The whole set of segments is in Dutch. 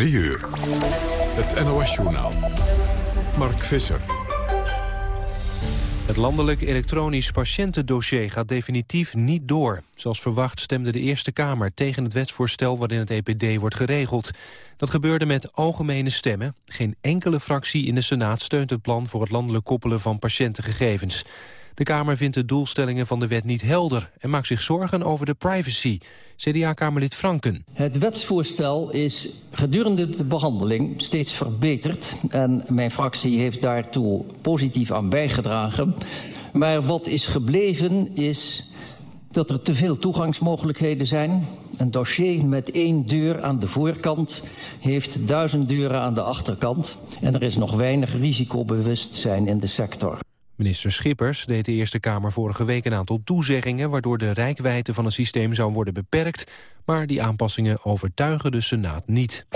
3 uur. Het NOS-journaal. Mark Visser. Het landelijk elektronisch patiëntendossier gaat definitief niet door. Zoals verwacht stemde de Eerste Kamer tegen het wetsvoorstel waarin het EPD wordt geregeld. Dat gebeurde met algemene stemmen. Geen enkele fractie in de Senaat steunt het plan voor het landelijk koppelen van patiëntengegevens. De Kamer vindt de doelstellingen van de wet niet helder... en maakt zich zorgen over de privacy. CDA-kamerlid Franken. Het wetsvoorstel is gedurende de behandeling steeds verbeterd... en mijn fractie heeft daartoe positief aan bijgedragen. Maar wat is gebleven is dat er te veel toegangsmogelijkheden zijn. Een dossier met één deur aan de voorkant heeft duizend deuren aan de achterkant. En er is nog weinig risicobewustzijn in de sector. Minister Schippers deed de Eerste Kamer vorige week een aantal toezeggingen... waardoor de rijkwijde van het systeem zou worden beperkt... maar die aanpassingen overtuigen de Senaat niet.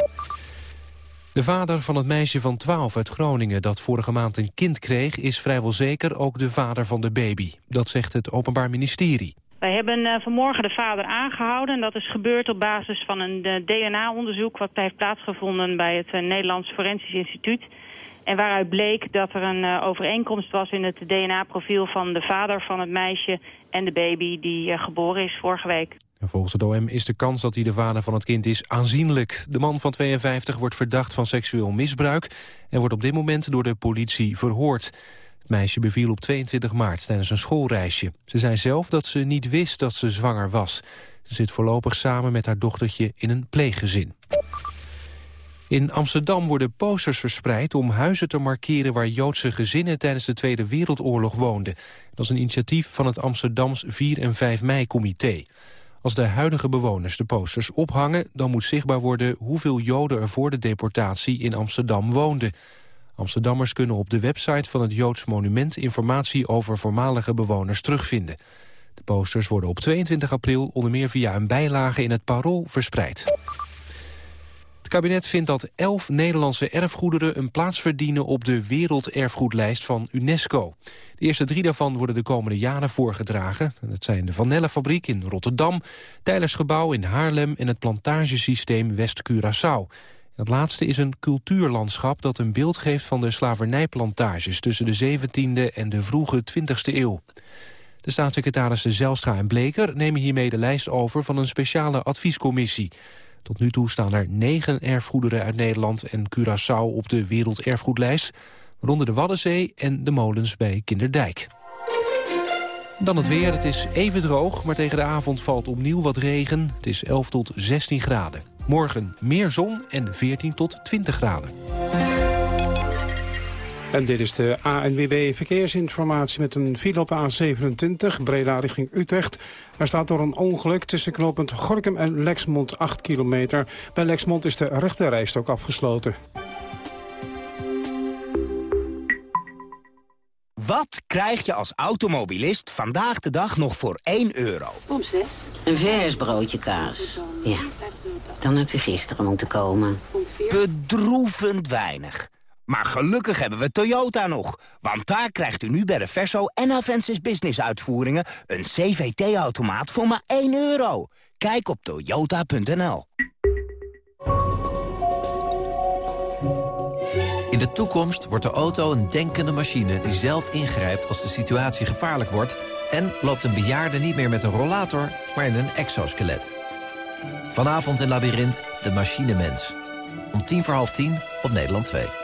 De vader van het meisje van 12 uit Groningen dat vorige maand een kind kreeg... is vrijwel zeker ook de vader van de baby. Dat zegt het Openbaar Ministerie. Wij hebben uh, vanmorgen de vader aangehouden. En dat is gebeurd op basis van een uh, DNA-onderzoek... wat heeft plaatsgevonden bij het uh, Nederlands Forensisch Instituut... En waaruit bleek dat er een uh, overeenkomst was in het DNA-profiel van de vader van het meisje en de baby die uh, geboren is vorige week. En volgens het OM is de kans dat hij de vader van het kind is aanzienlijk. De man van 52 wordt verdacht van seksueel misbruik en wordt op dit moment door de politie verhoord. Het meisje beviel op 22 maart tijdens een schoolreisje. Ze zei zelf dat ze niet wist dat ze zwanger was. Ze zit voorlopig samen met haar dochtertje in een pleeggezin. In Amsterdam worden posters verspreid om huizen te markeren waar Joodse gezinnen tijdens de Tweede Wereldoorlog woonden. Dat is een initiatief van het Amsterdams 4 en 5 mei-comité. Als de huidige bewoners de posters ophangen, dan moet zichtbaar worden hoeveel Joden er voor de deportatie in Amsterdam woonden. Amsterdammers kunnen op de website van het Joods Monument informatie over voormalige bewoners terugvinden. De posters worden op 22 april onder meer via een bijlage in het Parool verspreid. Het kabinet vindt dat elf Nederlandse erfgoederen een plaats verdienen op de werelderfgoedlijst van UNESCO. De eerste drie daarvan worden de komende jaren voorgedragen. Dat zijn de Vanellenfabriek in Rotterdam, Tijlersgebouw in Haarlem en het plantagesysteem West-Curaçao. Het laatste is een cultuurlandschap dat een beeld geeft van de slavernijplantages tussen de 17e en de vroege 20e eeuw. De staatssecretarissen Zelstra en Bleker nemen hiermee de lijst over van een speciale adviescommissie. Tot nu toe staan er negen erfgoederen uit Nederland en Curaçao op de werelderfgoedlijst. Waaronder de Waddenzee en de molens bij Kinderdijk. Dan het weer. Het is even droog, maar tegen de avond valt opnieuw wat regen. Het is 11 tot 16 graden. Morgen meer zon en 14 tot 20 graden. En dit is de ANWB Verkeersinformatie met een file op de A27, Breda richting Utrecht. Er staat door een ongeluk tussen knooppunt Gorkum en Lexmond 8 kilometer. Bij Lexmond is de rechterrijstok afgesloten. Wat krijg je als automobilist vandaag de dag nog voor 1 euro? Om 6. Een vers broodje kaas. Ja. Dan had u gisteren moeten komen. Bedroevend weinig. Maar gelukkig hebben we Toyota nog. Want daar krijgt u nu bij de Verso en Avensis Business uitvoeringen... een CVT-automaat voor maar 1 euro. Kijk op toyota.nl. In de toekomst wordt de auto een denkende machine... die zelf ingrijpt als de situatie gevaarlijk wordt... en loopt een bejaarde niet meer met een rollator, maar in een exoskelet. Vanavond in Labyrinth, de machinemens. Om tien voor half tien op Nederland 2.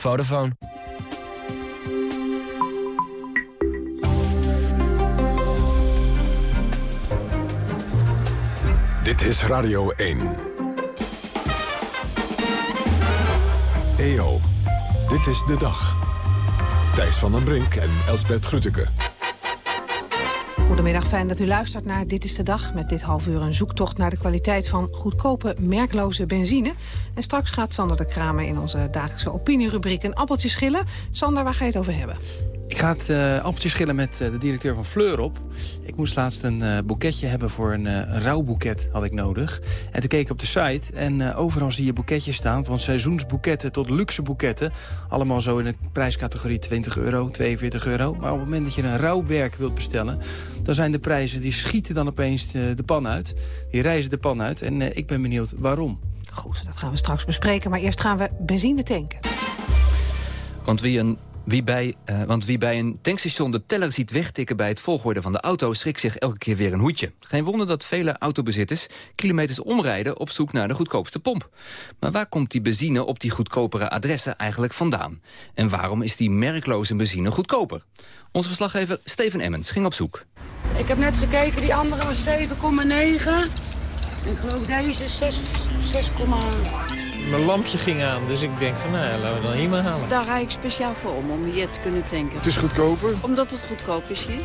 Vodafone. Dit is Radio 1. EO, dit is de dag. Thijs van den Brink en Elsbert Grütke. Goedemiddag, fijn dat u luistert naar Dit is de Dag. Met dit half uur een zoektocht naar de kwaliteit van goedkope, merkloze benzine. En straks gaat Sander de Kramer in onze dagelijkse opinierubriek een appeltje schillen. Sander, waar ga je het over hebben? Ik ga het uh, appeltje schillen met uh, de directeur van Fleur op. Ik moest laatst een uh, boeketje hebben voor een, een rouwboeket had ik nodig. En toen keek ik op de site en overal zie je boeketjes staan... van seizoensboeketten tot luxe boeketten. Allemaal zo in de prijscategorie 20 euro, 42 euro. Maar op het moment dat je een rouwwerk wilt bestellen... dan zijn de prijzen, die schieten dan opeens de, de pan uit. Die reizen de pan uit en ik ben benieuwd waarom. Goed, dat gaan we straks bespreken. Maar eerst gaan we benzine tanken. Want wie een wie bij, uh, want wie bij een tankstation de teller ziet wegtikken bij het volgorde van de auto... schrikt zich elke keer weer een hoedje. Geen wonder dat vele autobezitters kilometers omrijden op zoek naar de goedkoopste pomp. Maar waar komt die benzine op die goedkopere adressen eigenlijk vandaan? En waarom is die merkloze benzine goedkoper? Onze verslaggever Steven Emmens ging op zoek. Ik heb net gekeken, die andere was 7,9. Ik geloof deze 6, 6, mijn lampje ging aan, dus ik denk van nou, laten we dan hier maar halen. Daar rij ik speciaal voor om, om hier te kunnen tanken. Het is goedkoper? Omdat het goedkoop is hier.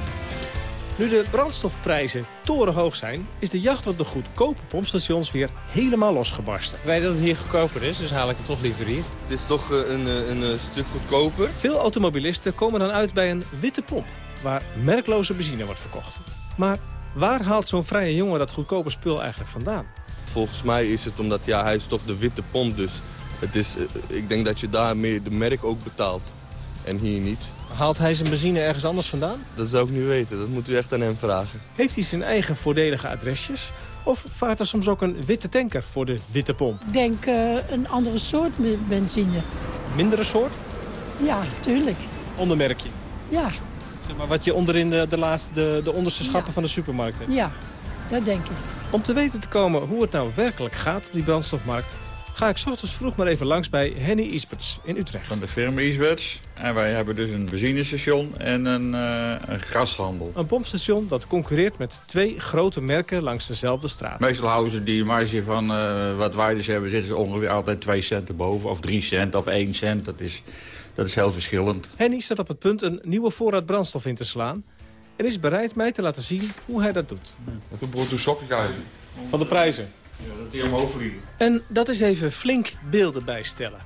Nu de brandstofprijzen torenhoog zijn, is de jacht op de goedkope pompstations weer helemaal losgebarsten. Ik weet dat het hier goedkoper is, dus haal ik het toch liever hier. Het is toch een, een, een stuk goedkoper. Veel automobilisten komen dan uit bij een witte pomp, waar merkloze benzine wordt verkocht. Maar waar haalt zo'n vrije jongen dat goedkope spul eigenlijk vandaan? Volgens mij is het omdat ja, hij is toch de witte pomp. Dus het is, eh, ik denk dat je daar meer de merk ook betaalt. En hier niet. Haalt hij zijn benzine ergens anders vandaan? Dat zou ik niet weten. Dat moet u echt aan hem vragen. Heeft hij zijn eigen voordelige adresjes? Of vaart er soms ook een witte tanker voor de witte pomp? Ik denk uh, een andere soort benzine. Mindere soort? Ja, tuurlijk. Ondermerkje? Ja. Zeg maar wat je onderin de, de, laatste, de, de onderste schappen van de supermarkt hebt? Ja, dat denk ik. Om te weten te komen hoe het nou werkelijk gaat op die brandstofmarkt... ga ik s ochtends vroeg maar even langs bij Henny Isberts in Utrecht. Van de firma Isberts. En wij hebben dus een benzinestation en een, uh, een gashandel. Een pompstation dat concurreert met twee grote merken langs dezelfde straat. Meestal houden ze die marge van uh, wat wij dus hebben... zitten ze ongeveer altijd 2 cent erboven. Of 3 cent of 1 cent. Dat is, dat is heel verschillend. Henny staat op het punt een nieuwe voorraad brandstof in te slaan en is bereid mij te laten zien hoe hij dat doet. Ja, toen begon toen sokken Van de prijzen? Ja, dat die omhoog vliegen. En dat is even flink beelden bijstellen.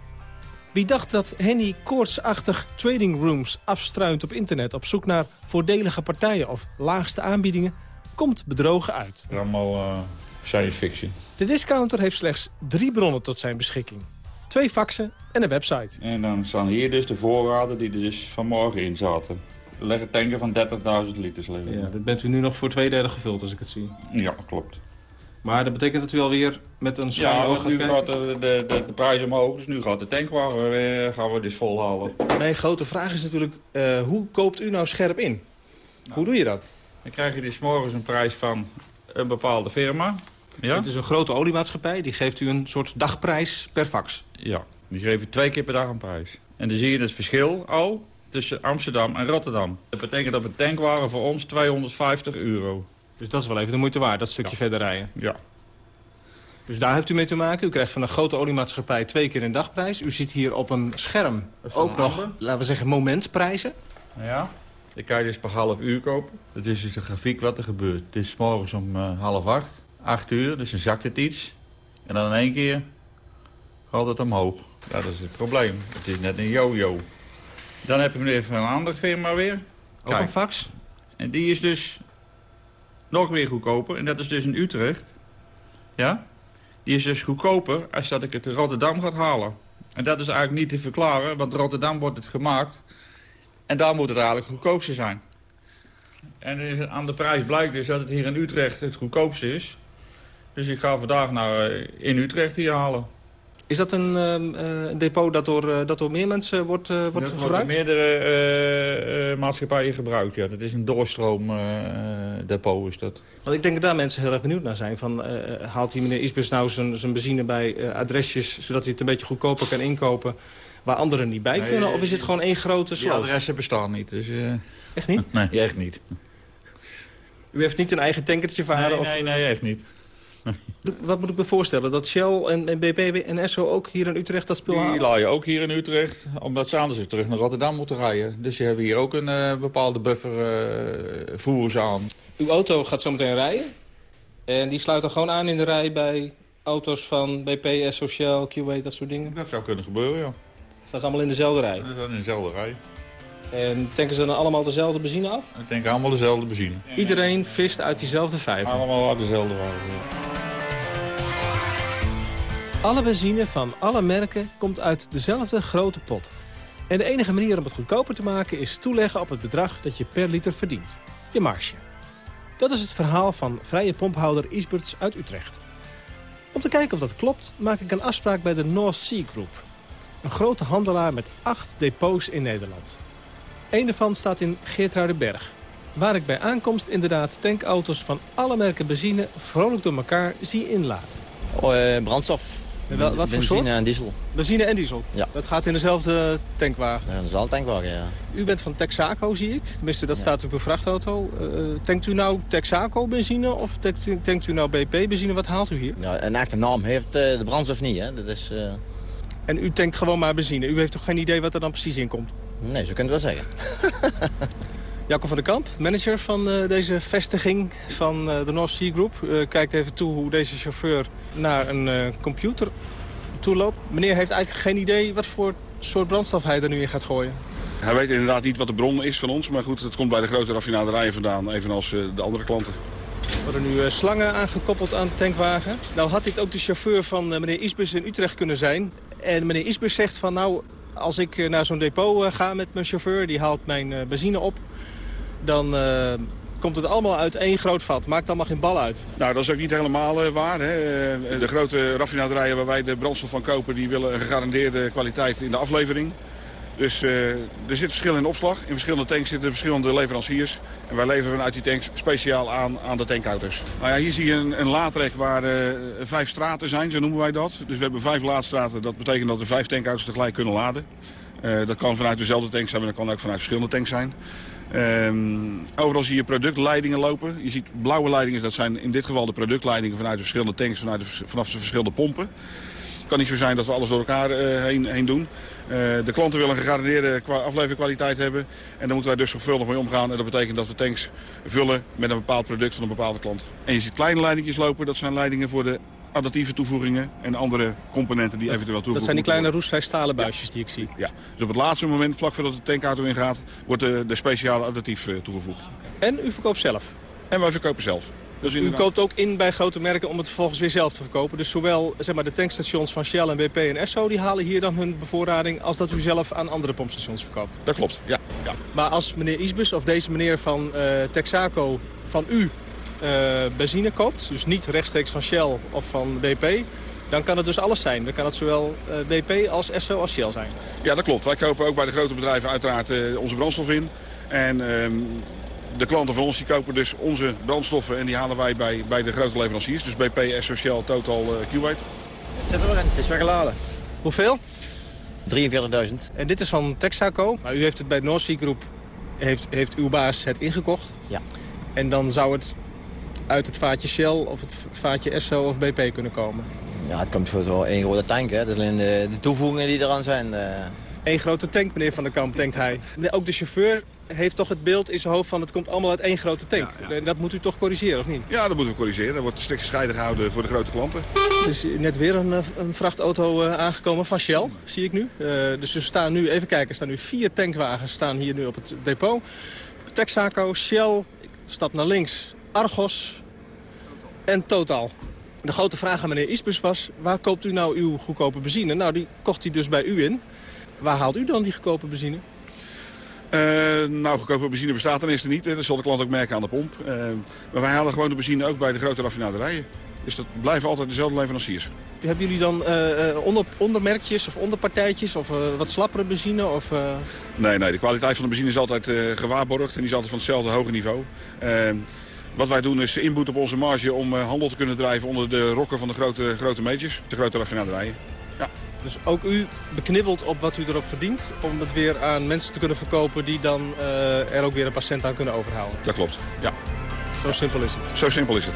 Wie dacht dat Henny koortsachtig trading rooms afstruint op internet... op zoek naar voordelige partijen of laagste aanbiedingen... komt bedrogen uit. Allemaal uh, science fiction. De discounter heeft slechts drie bronnen tot zijn beschikking. Twee faxen en een website. En dan staan hier dus de voorraden die er dus vanmorgen in zaten leggen tanken van 30.000 liters liggen. Ja, dit bent u nu nog voor twee derde gevuld, als ik het zie. Ja, klopt. Maar dat betekent dat u alweer met een schuin ja, oog gaat nu kijken? gaat de, de, de, de, prijs omhoog, dus nu gaat de tankwagen weer, gaan we dus volhalen. Mijn grote vraag is natuurlijk, uh, hoe koopt u nou scherp in? Nou, hoe doe je dat? Dan krijg je dus morgens een prijs van een bepaalde firma. Ja? Het is een grote oliemaatschappij, die geeft u een soort dagprijs per fax. Ja, die geven twee keer per dag een prijs. En dan zie je het verschil al tussen Amsterdam en Rotterdam. Dat betekent dat een tankwagen voor ons 250 euro. Dus dat is wel even de moeite waard, dat stukje ja. verder rijden? Ja. Dus daar hebt u mee te maken. U krijgt van een grote oliemaatschappij twee keer een dagprijs. U ziet hier op een scherm ook nog, laten we zeggen, momentprijzen. Ja. Ik kan je dus per half uur kopen. Dat is dus de grafiek wat er gebeurt. Het is morgens om uh, half acht, acht uur, dus dan zakt het iets. En dan in één keer gaat het omhoog. Ja, dat is het probleem. Het is net een yo-yo. Dan heb ik nu even een andere firma weer. Ook een fax? En die is dus nog weer goedkoper. En dat is dus in Utrecht. Ja? Die is dus goedkoper als dat ik het in Rotterdam ga halen. En dat is eigenlijk niet te verklaren, want Rotterdam wordt het gemaakt. En daar moet het eigenlijk het goedkoopste zijn. En aan de prijs blijkt dus dat het hier in Utrecht het goedkoopste is. Dus ik ga vandaag naar in Utrecht hier halen. Is dat een uh, depot dat door, uh, dat door meer mensen wordt, uh, wordt dat gebruikt? wordt meerdere maatschappijen gebruikt, ja. Dat is een doorstroomdepot, is dat. Want ik denk dat daar mensen heel erg benieuwd naar zijn. Van, haalt die meneer Isbus nou zijn, zijn benzine bij adresjes... zodat hij het een beetje goedkoper kan inkopen... waar anderen niet bij kunnen? Of is het gewoon één grote sloot? Die adressen bestaan niet. Dus, Echt niet? Nee, echt niet. U heeft niet een eigen tankertje varen? Nee, of... nee, nee, echt niet. Wat moet ik me voorstellen? Dat Shell en, en BP en Esso ook hier in Utrecht dat spul Die halen? laaien ook hier in Utrecht, omdat ze anders weer terug naar Rotterdam moeten rijden. Dus ze hebben hier ook een eh, bepaalde buffer uh, aan. Uw auto gaat zo meteen rijden. En die sluit dan gewoon aan in de rij bij auto's van BP, Esso, Shell, QA, dat soort dingen? Dat zou kunnen gebeuren, ja. Staan ze allemaal in dezelfde rij? Dat is in dezelfde rij. En tanken ze dan allemaal dezelfde benzine af? Ik denk allemaal dezelfde benzine. Iedereen vist uit diezelfde vijver? Allemaal uit dezelfde vijver, Alle benzine van alle merken komt uit dezelfde grote pot. En de enige manier om het goedkoper te maken is toeleggen op het bedrag dat je per liter verdient. Je marge. Dat is het verhaal van vrije pomphouder Isberts uit Utrecht. Om te kijken of dat klopt, maak ik een afspraak bij de North Sea Group. Een grote handelaar met acht depots in Nederland. Eén daarvan staat in Geertruidenberg. Waar ik bij aankomst inderdaad tankauto's van alle merken benzine vrolijk door elkaar zie inladen. Oh, eh, brandstof. En wel- wat voor Benzine soort? en diesel. Benzine en diesel? Ja. Dat gaat in dezelfde tankwagen? Ja, een tankwagen, ja. U bent van Texaco, zie ik. Tenminste, dat Ja. staat op uw vrachtauto. Eh, tankt u nou Texaco benzine of tankt u, tankt u nou BP benzine? Wat haalt u hier? ja een echte naam heeft eh, de brandstof niet, hè. Dat is... eh, En u tankt gewoon maar benzine. U heeft toch geen idee wat er dan precies in komt? Nee, zo kunt het wel zeggen. Jacob van der Kamp, manager van eh, deze vestiging van eh, de North Sea Group. eh, kijkt even toe hoe deze chauffeur naar een computer toeloopt. Meneer heeft eigenlijk geen idee wat voor soort brandstof hij er nu in gaat gooien. Hij weet inderdaad niet wat de bron is van ons. Maar goed, het komt bij de grote raffinaderijen vandaan. Evenals de andere klanten. Er worden nu slangen aangekoppeld aan de tankwagen. Nou had dit ook de chauffeur van meneer Isbus in Utrecht kunnen zijn. En meneer Isbus zegt van nou, als ik eh, naar zo'n depot eh, ga met mijn chauffeur... die haalt mijn eh, benzine op, dan komt het allemaal uit één groot vat. Maakt allemaal geen bal uit. Nou, dat is ook niet helemaal waar. Hè. De grote raffinaderijen waar wij de brandstof van kopen... die willen een gegarandeerde kwaliteit in de aflevering. Dus eh, er zit verschil in opslag. In verschillende tanks zitten verschillende leveranciers. En wij leveren uit die tanks speciaal aan aan de tankauto's. Nou ja, hier zie je een, een laadrek waar eh, vijf straten zijn, zo noemen wij dat. Dus we hebben vijf laadstraten. Dat betekent dat er vijf tankauto's tegelijk kunnen laden. Eh, dat kan vanuit dezelfde tank zijn, maar dat kan ook vanuit verschillende tanks zijn. Ehm, overal zie je productleidingen lopen. Je ziet blauwe leidingen, dat zijn in dit geval de productleidingen vanuit de verschillende tanks, vanuit de, vanaf de verschillende pompen. Het kan niet zo zijn dat we alles door elkaar heen, heen doen. Eh, de klanten willen een gegarandeerde kwa- afleverkwaliteit hebben. En daar moeten wij dus zorgvuldig mee omgaan. En dat betekent dat we tanks vullen met een bepaald product van een bepaalde klant. En je ziet kleine leidingjes lopen. Dat zijn leidingen voor de additieve toevoegingen en andere componenten die eventueel toegevoegd Dat zijn die kleine moeten roestvrij stalen buisjes die ik zie. Ja, dus op het laatste moment, vlak voordat de tankauto ingaat, wordt de, de speciale additief eh, toegevoegd. En u verkoopt zelf? En wij verkopen zelf. Dus U koopt ook in bij grote merken om het vervolgens weer zelf te verkopen. Dus zowel zeg maar, de tankstations van Shell en BP en Esso... die halen hier dan hun bevoorrading... als dat u zelf aan andere pompstations verkoopt. Dat klopt, ja. ja. Maar als meneer Isbus of deze meneer van eh, Texaco van u eh, benzine koopt... dus niet rechtstreeks van Shell of van BP... dan kan het dus alles zijn. Dan kan het zowel eh, BP als Esso als Shell zijn. Ja, dat klopt. Wij kopen ook bij de grote bedrijven uiteraard eh, onze brandstof in. En ehm, de klanten van ons die kopen dus onze brandstoffen en die halen wij bij, bij de grote leveranciers. Dus BP, Esso, Shell, Total, uh, Kuwait. Het zit erin, het is weer geladen. Hoeveel? 43.000. En dit is van Texaco. Maar u heeft het bij North Sea Group, heeft, heeft uw baas het ingekocht. Ja. En dan zou het uit het vaatje Shell of het vaatje Esso of BP kunnen komen. Ja, het komt voor één grote tank, hè. Het is alleen de, de toevoegingen die eraan zijn. eh. Eén grote tank, meneer Van der Kamp, denkt hij. Ook de chauffeur heeft toch het beeld in zijn hoofd van het komt allemaal uit één grote tank. Dat moet u toch corrigeren, of niet? Ja, dat moeten we corrigeren. Dat wordt strikt gescheiden gehouden voor de grote klanten. Er is net weer een, eh, een vrachtauto eh, aangekomen van Shell, zie ik nu. Eh, dus er staan nu, even kijken, er staan nu vier tankwagens staan hier nu op het depot. Texaco, Shell, stap naar links, Argos en Total. De grote vraag aan meneer Isbus was, waar koopt u nou uw goedkope benzine? Nou, die kocht hij dus bij u in. Waar haalt u dan die goedkope benzine? Eh, nou, goedkope benzine bestaat ten eerste niet. hè. Dat zal de klant ook merken aan de pomp. Eh, maar wij halen gewoon de benzine ook bij de grote raffinaderijen. Dus dat blijven altijd dezelfde leveranciers. Hebben jullie dan eh, onder, ondermerkjes of onderpartijtjes of wat slappere benzine? Of, Nee, nee, de kwaliteit van de benzine is altijd gewaarborgd en die is altijd van hetzelfde hoge niveau. Wat wij doen is inboet op onze marge om handel te kunnen drijven onder de rokken van de grote, grote majors, de grote raffinaderijen. Ja. Dus ook u beknibbelt op wat u erop verdient... om het weer aan mensen te kunnen verkopen... die dan eh, er ook weer een patiënt aan kunnen overhouden. Dat klopt, ja. Zo simpel is het. Zo simpel is het.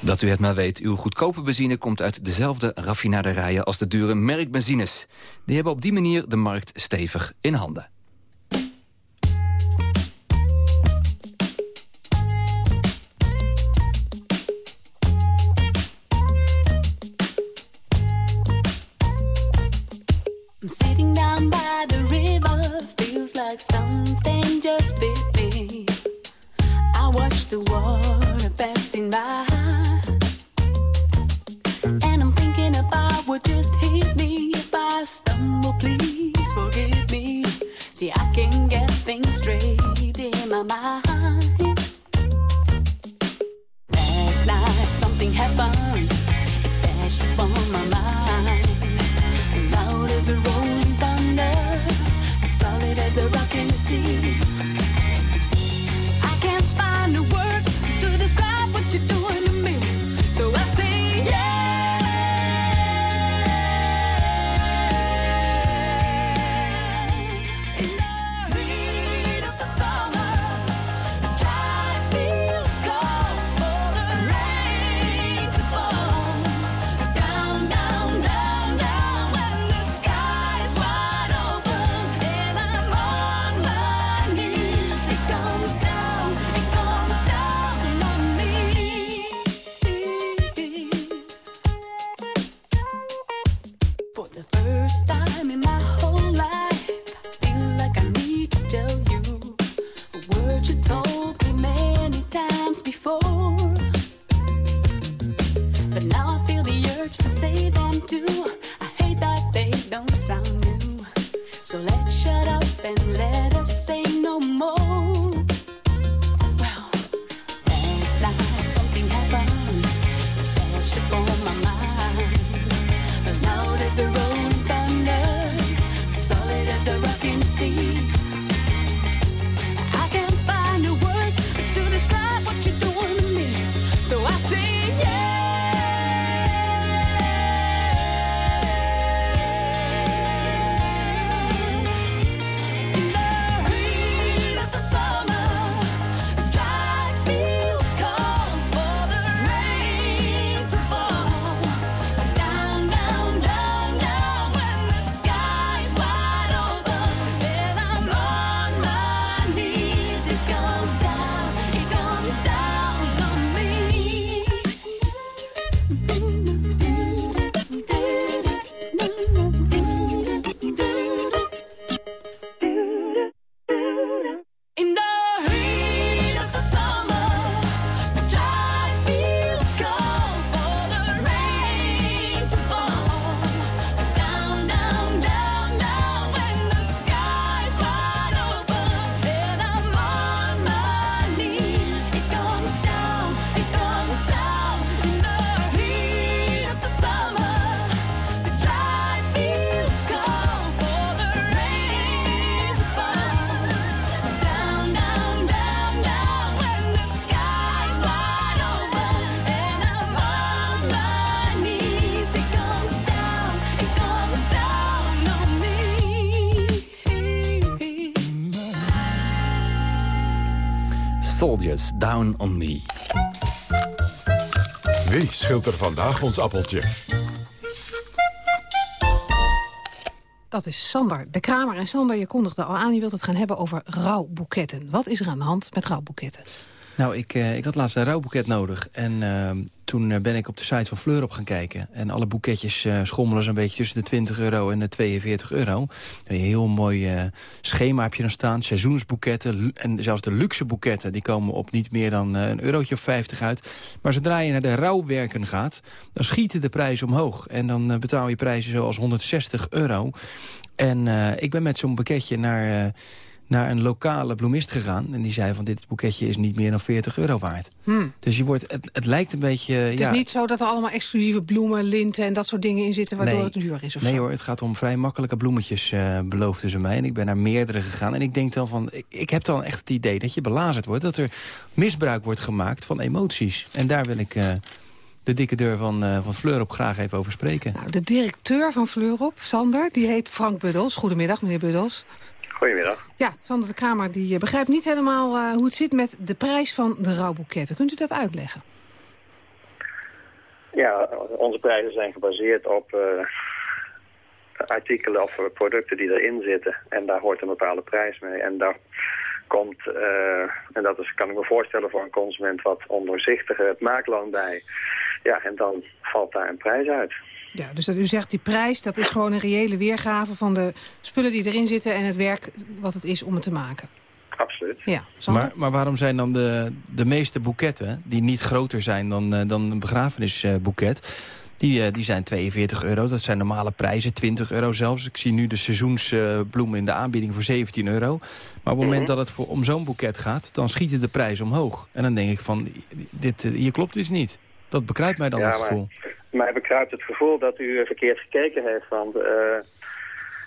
Dat u het maar weet, uw goedkope benzine komt uit dezelfde raffinaderijen als de dure merkbenzines. Die hebben op die manier de markt stevig in handen. Sitting down by Down on Me. Wie schilt er vandaag ons appeltje? Dat is Sander de Kramer. En Sander, je kondigde al aan, je wilt het gaan hebben over rouwboeketten. Wat is er aan de hand met rouwboeketten? Nou, ik, eh, ik had laatst een rouwboeket nodig. En eh, toen eh, ben ik op de site van Fleur op gaan kijken. En alle boeketjes eh, schommelen zo'n beetje tussen de 20 euro en de 42 euro. Een heel mooi schema heb je dan staan. Seizoensboeketten en zelfs de luxe boeketten... die komen op niet meer dan een eurotje of 50 uit. Maar zodra je naar de rouwwerken gaat... dan schieten de prijzen omhoog. En dan betaal je prijzen zoals 160 euro. En ik ben met zo'n boeketje naar... naar een lokale bloemist gegaan. En die zei van dit boeketje is niet meer dan 40 euro waard. Hmm. Dus je wordt, het, het lijkt een beetje... Het ja, is niet zo dat er allemaal exclusieve bloemen, linten en dat soort dingen in zitten... waardoor Nee. het duur is of Nee zo? hoor, het gaat om vrij makkelijke bloemetjes, eh beloofden ze mij. En ik ben naar meerdere gegaan. En ik denk dan van, ik, ik heb dan echt het idee dat je belazerd wordt. Dat er misbruik wordt gemaakt van emoties. En daar wil ik eh, de dikke deur van, eh van Fleur op graag even over spreken. Nou, de directeur van Fleurop, Sander, die heet Frank Buddels. Goedemiddag, meneer Buddels. Goedemiddag. Ja, Sander de Kramer die eh, begrijpt niet helemaal eh, hoe het zit met de prijs van de rouwboeketten. Kunt u dat uitleggen? Ja, onze prijzen zijn gebaseerd op eh, artikelen of producten die erin zitten. En daar hoort een bepaalde prijs mee. En daar komt, en dat is, kan ik me voorstellen voor een consument, wat ondoorzichtiger het maakloon bij. Ja, en dan valt daar een prijs uit. Ja, dus dat u zegt die prijs, dat is gewoon een reële weergave van de spullen die erin zitten en het werk wat het is om het te maken. Absoluut. Ja? Maar, maar waarom zijn dan de, de meeste boeketten, die niet groter zijn dan, eh, dan een begrafenisboeket... Die, eh, die zijn 42 euro, dat zijn normale prijzen, 20 euro zelfs. Ik zie nu de seizoensbloemen in de aanbieding voor 17 euro. Maar op het moment dat het voor, om zo'n boeket gaat, dan schieten de prijzen omhoog. En dan denk ik van, dit, eh, hier klopt iets niet. Dat bekruipt mij dan Ja, het maar- gevoel. Mij bekruipt het gevoel dat u verkeerd gekeken heeft. Want eh,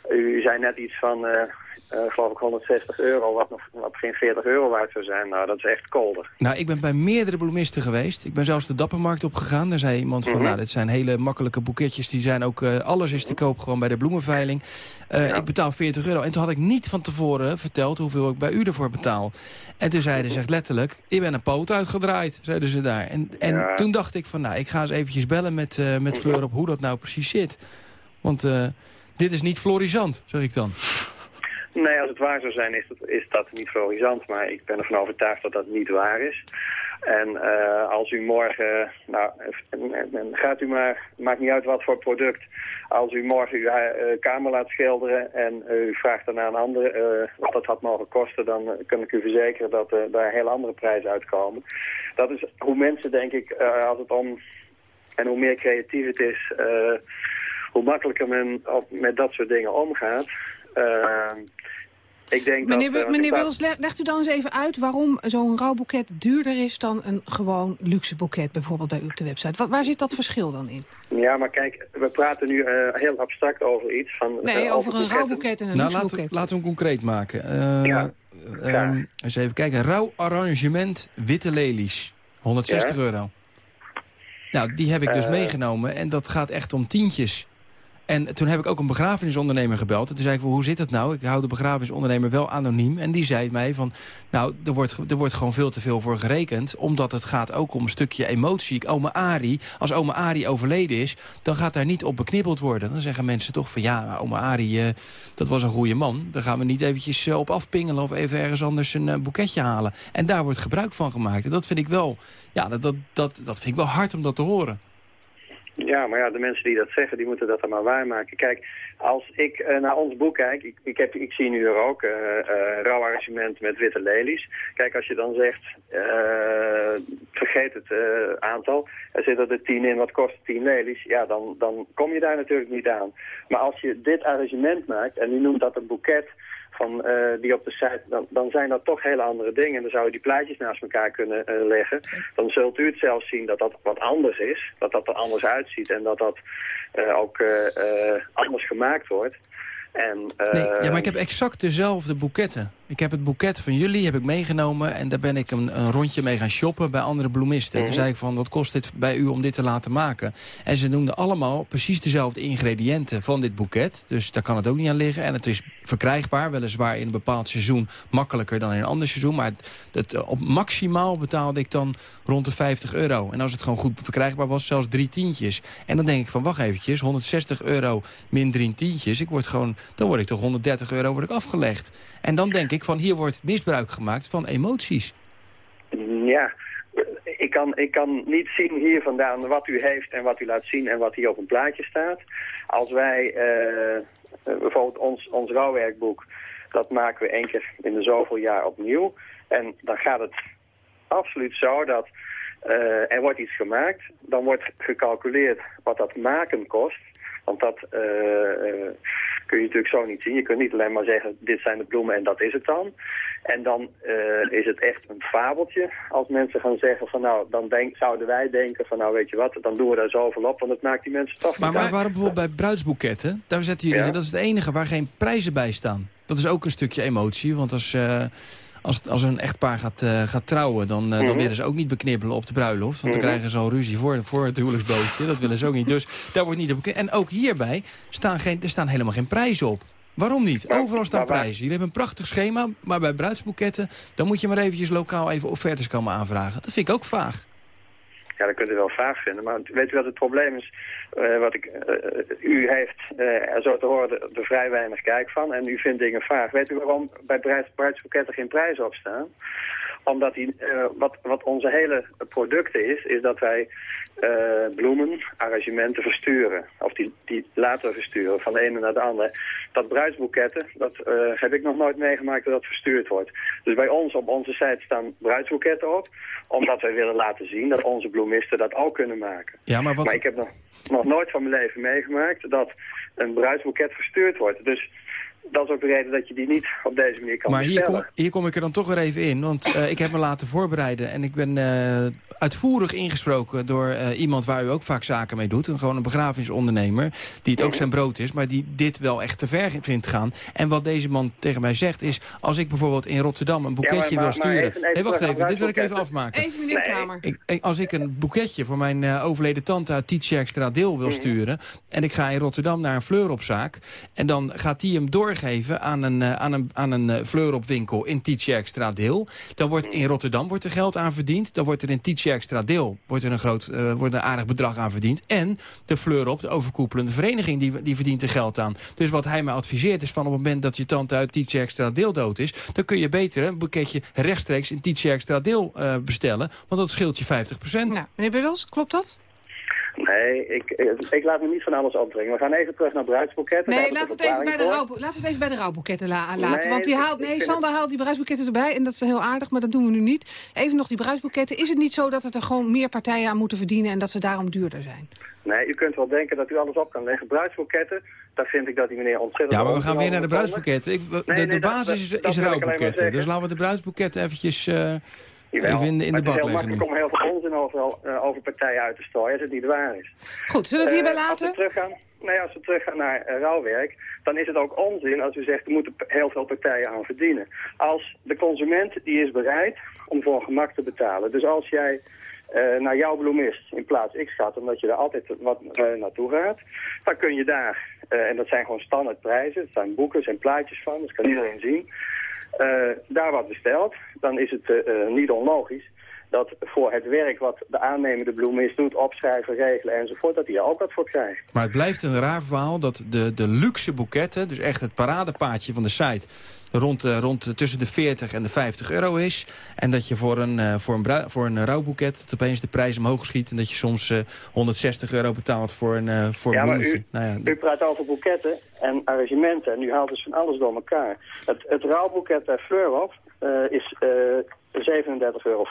u zei net iets van, eh, eh, geloof ik, 160 euro, wat, nog, wat geen 40 euro waard zou zijn. Nou, dat is echt kolder. Nou, ik ben bij meerdere bloemisten geweest. Ik ben zelfs de Dappermarkt opgegaan. Daar zei iemand van, Mhm. nou, dit zijn hele makkelijke boeketjes. Die zijn ook, eh, alles is te koop gewoon bij de bloemenveiling. Ik betaal 40 euro. En toen had ik niet van tevoren verteld hoeveel ik bij u ervoor betaal. En toen zeiden ze echt letterlijk, je bent een poot uitgedraaid, zeiden ze daar. En, en Ja. toen dacht ik van, nou, ik ga eens eventjes bellen met, met Fleur op hoe dat nou precies zit. Want dit is niet florisant, zeg ik dan. Nee, als het waar zou zijn is dat, is dat niet florisant, maar ik ben ervan overtuigd dat dat niet waar is. En eh, als u morgen, nou, gaat u maar, maakt niet uit wat voor product. Als u morgen uw eh, kamer laat schilderen en eh, u vraagt daarna een andere eh, wat dat had mogen kosten, dan eh, kan ik u verzekeren dat eh, daar heel andere prijzen uitkomen. Dat is hoe mensen, denk ik, eh, als het om, en hoe meer creatief het is, eh, hoe makkelijker men op, met dat soort dingen omgaat. Eh, ik denk Meneer, dat... eh, meneer ik Wils, leg- legt u dan eens even uit waarom zo'n rouwboeket duurder is dan een gewoon luxe boeket, bijvoorbeeld bij u op de website. Wat, waar zit dat verschil dan in? Ja, maar kijk, we praten nu eh, heel abstract over iets. Van, Nee, eh, over een rouwboeket en een Nou, luxe laten, we- boeket. laten we hem concreet maken. Eh, Ja, ehm, eens even kijken. Rauw arrangement witte lelies. 160 Ja. euro. Nou, die heb ik dus meegenomen. En dat gaat echt om tientjes. En toen heb ik ook een begrafenisondernemer gebeld. En toen zei ik, hoe zit het nou? Ik hou de begrafenisondernemer wel anoniem. En die zei mij van, nou, er wordt, er wordt gewoon veel te veel voor gerekend. Omdat het gaat ook om een stukje emotie. Oma Ari, als oma Ari overleden is, dan gaat daar niet op beknibbeld worden. Dan zeggen mensen toch van, ja, oma Ari, eh, dat was een goede man. Daar gaan we niet eventjes eh, op afpingelen of even ergens anders een eh, boeketje halen. En daar wordt gebruik van gemaakt. En dat vind ik wel, ja, dat, dat, dat, dat vind ik wel hard om dat te horen. Ja, maar ja, de mensen die dat zeggen, die moeten dat dan maar waarmaken. Kijk, als ik eh, naar ons boek kijk, ik, ik, heb, ik zie nu er ook, eh eh, rauw arrangement met witte lelies. Kijk, als je dan zegt, vergeet het aantal, er zitten er tien in, wat kost 10 lelies? Ja, dan, dan kom je daar natuurlijk niet aan. Maar als je dit arrangement maakt, en u noemt dat een boeket van, eh, die op de site, dan, dan zijn dat toch hele andere dingen. En dan zou je die plaatjes naast elkaar kunnen eh, leggen. Dan zult u het zelf zien dat dat wat anders is, dat dat er anders uitziet en dat dat eh, ook anders gemaakt wordt. En, Nee, ja, maar ik heb exact dezelfde boeketten. Ik heb het boeket van jullie heb ik meegenomen... en daar ben ik een, een rondje mee gaan shoppen bij andere bloemisten. Mhm. Toen zei ik van, wat kost dit bij u om dit te laten maken? En ze noemden allemaal precies dezelfde ingrediënten van dit boeket. Dus daar kan het ook niet aan liggen. En het is verkrijgbaar, weliswaar in een bepaald seizoen... makkelijker dan in een ander seizoen. Maar het, het, eh, op maximaal betaalde ik dan rond de 50 euro. En als het gewoon goed verkrijgbaar was, zelfs drie tientjes. En dan denk ik van, wacht eventjes, 160 euro min drie tientjes. Ik word gewoon, dan word ik toch 130 euro word ik afgelegd. En dan denk ik van, hier wordt misbruik gemaakt van emoties. Ja, ik kan, ik kan niet zien hier vandaan wat u heeft en wat u laat zien en wat hier op een plaatje staat. Als wij eh, bijvoorbeeld ons, ons rouwwerkboek, dat maken we één keer in de zoveel jaar opnieuw. En dan gaat het absoluut zo dat eh, er wordt iets gemaakt, dan wordt gecalculeerd wat dat maken kost. Want dat eh, kun je natuurlijk zo niet zien. Je kunt niet alleen maar zeggen, dit zijn de bloemen en dat is het dan. En dan eh, is het echt een fabeltje als mensen gaan zeggen van nou, dan denk, zouden wij denken van nou weet je wat, dan doen we daar zoveel op, want het maakt die mensen toch Maar, niet maar waarom bijvoorbeeld bij bruidsboeketten, daar zetten jullie, Ja. dat is het enige waar geen prijzen bij staan. Dat is ook een stukje emotie, want als, eh, als, als een echtpaar gaat, eh, gaat trouwen, dan, eh, dan Mhm. willen ze ook niet beknibbelen op de bruiloft. Want dan Mhm. krijgen ze al ruzie voor, voor het huwelijksbootje. Dat willen ze ook niet. Dus daar wordt niet op. En ook hierbij staan, geen, er staan helemaal geen prijzen op. Waarom niet? Overal staan prijzen. Jullie hebben een prachtig schema, maar bij bruidsboeketten... dan moet je maar eventjes lokaal even offertes komen aanvragen. Dat vind ik ook vaag. Ja, dat kunt u wel vaag vinden. Maar weet u wat het probleem is? Eh, wat ik, eh, u heeft er zo te horen er, vrij weinig kijk van. En u vindt dingen vaag. Weet u waarom bij bruids- bruidsboeketten geen prijzen op staan? Omdat die, wat, wat onze hele product is, is dat wij eh, bloemen, arrangementen versturen. Of die, die laten versturen, van de ene naar de andere. Dat bruidsboeketten, dat eh, heb ik nog nooit meegemaakt dat dat verstuurd wordt. Dus bij ons op onze site staan bruidsboeketten op. Omdat wij willen laten zien dat onze bloemisten dat ook kunnen maken. Ja, maar wat... Maar ik heb nog, nog nooit van mijn leven meegemaakt dat een bruidsboeket verstuurd wordt. Dus dat is ook de reden dat je die niet op deze manier kan Maar hier bestellen. kom, hier kom ik er dan toch weer even in. Want eh, ik heb me laten voorbereiden. En ik ben eh, uitvoerig ingesproken door eh, iemand waar u ook vaak zaken mee doet. Een, gewoon een begrafenisondernemer. Die het ook zijn brood is. Maar die dit wel echt te ver vindt gaan. En wat deze man tegen mij zegt is... Als ik bijvoorbeeld in Rotterdam een boeketje maar- wil maar sturen... even- even nee, wacht even. Dit wil ik even afmaken. Even meneer Kramer. Ik- als ik een boeketje voor mijn eh, overleden tante uit Tietjerkstra Deel wil sturen... en ik ga in Rotterdam naar een fleuropzaak... en dan gaat die hem aan een, eh, aan een, aan een eh, fleuropwinkel in Tietjerkstra Deel... dan wordt in Rotterdam wordt er geld aan verdiend... dan wordt er in Tietjerkstra Deel wordt er een, groot, eh, wordt een aardig bedrag aan verdiend... en de fleurop, de overkoepelende vereniging, die, die verdient er geld aan. Dus wat hij mij adviseert is van op het moment dat je tante uit Tietjerkstra Deel dood is... dan kun je beter een boeketje rechtstreeks in Tietjerkstra Deel eh, bestellen... want dat scheelt je 50% Nou, meneer Buddels, klopt dat? Nee, ik, ik laat me niet van alles opdringen. We gaan even terug naar bruidsboeketten. Nee, laten we, het even bij de rouw, laten we het even bij de rouwboeketten la- laten. Nee, want die haalt, nee, Sander haalt die bruidsboeketten erbij. En dat is heel aardig, maar dat doen we nu niet. Even nog die bruidsboeketten. Is het niet zo dat het er gewoon meer partijen aan moeten verdienen... en dat ze daarom duurder zijn? Nee, u kunt wel denken dat u alles op kan leggen. Bruidsboeketten, daar vind ik dat die meneer ontzettend... Ja, maar we gaan weer naar de bruidsboeketten. Ik, de Nee, nee, de dat- basis is, dat- is dat rouwboeketten. Dus laten we de bruidsboeketten eventjes eh, Jawel, even in, de- in maar de het bak is heel makkelijk om heel veel onzin over, eh, over partijen uit te strooien als het niet waar is. Goed, zullen we het hierbij Eh, laten? Als we teruggaan, nee, als we teruggaan naar eh, rouwwerk, dan is het ook onzin als u zegt er moeten heel veel partijen aan verdienen. Als de consument die is bereid om voor een gemak te betalen. Dus als jij eh, naar jouw bloemist in plaats X gaat, omdat je er altijd wat eh, naartoe gaat, dan kun je daar, eh, en dat zijn gewoon standaardprijzen, het zijn boeken, er zijn plaatjes van, dat kan iedereen zien, daar wat besteld, dan is het eh, eh, niet onlogisch dat voor het werk wat de aannemende bloemist doet, opschrijven, regelen enzovoort, dat hij er ook wat voor krijgt. Maar het blijft een raar verhaal dat de, de luxe boeketten... dus echt het paradepaadje van de site... Rond, eh, rond tussen de 40 en de 50 euro is. En dat je voor een, eh, voor een, voor een rouwboeket... dat opeens de prijs omhoog schiet... en dat je soms eh, 160 euro betaalt voor een, eh voor een Ja, bloemetje. u, Nou ja, u praat over boeketten en arrangementen en u haalt dus van alles door elkaar. Het, het rouwboeket bij Fleurhof eh is eh 37,50 euro.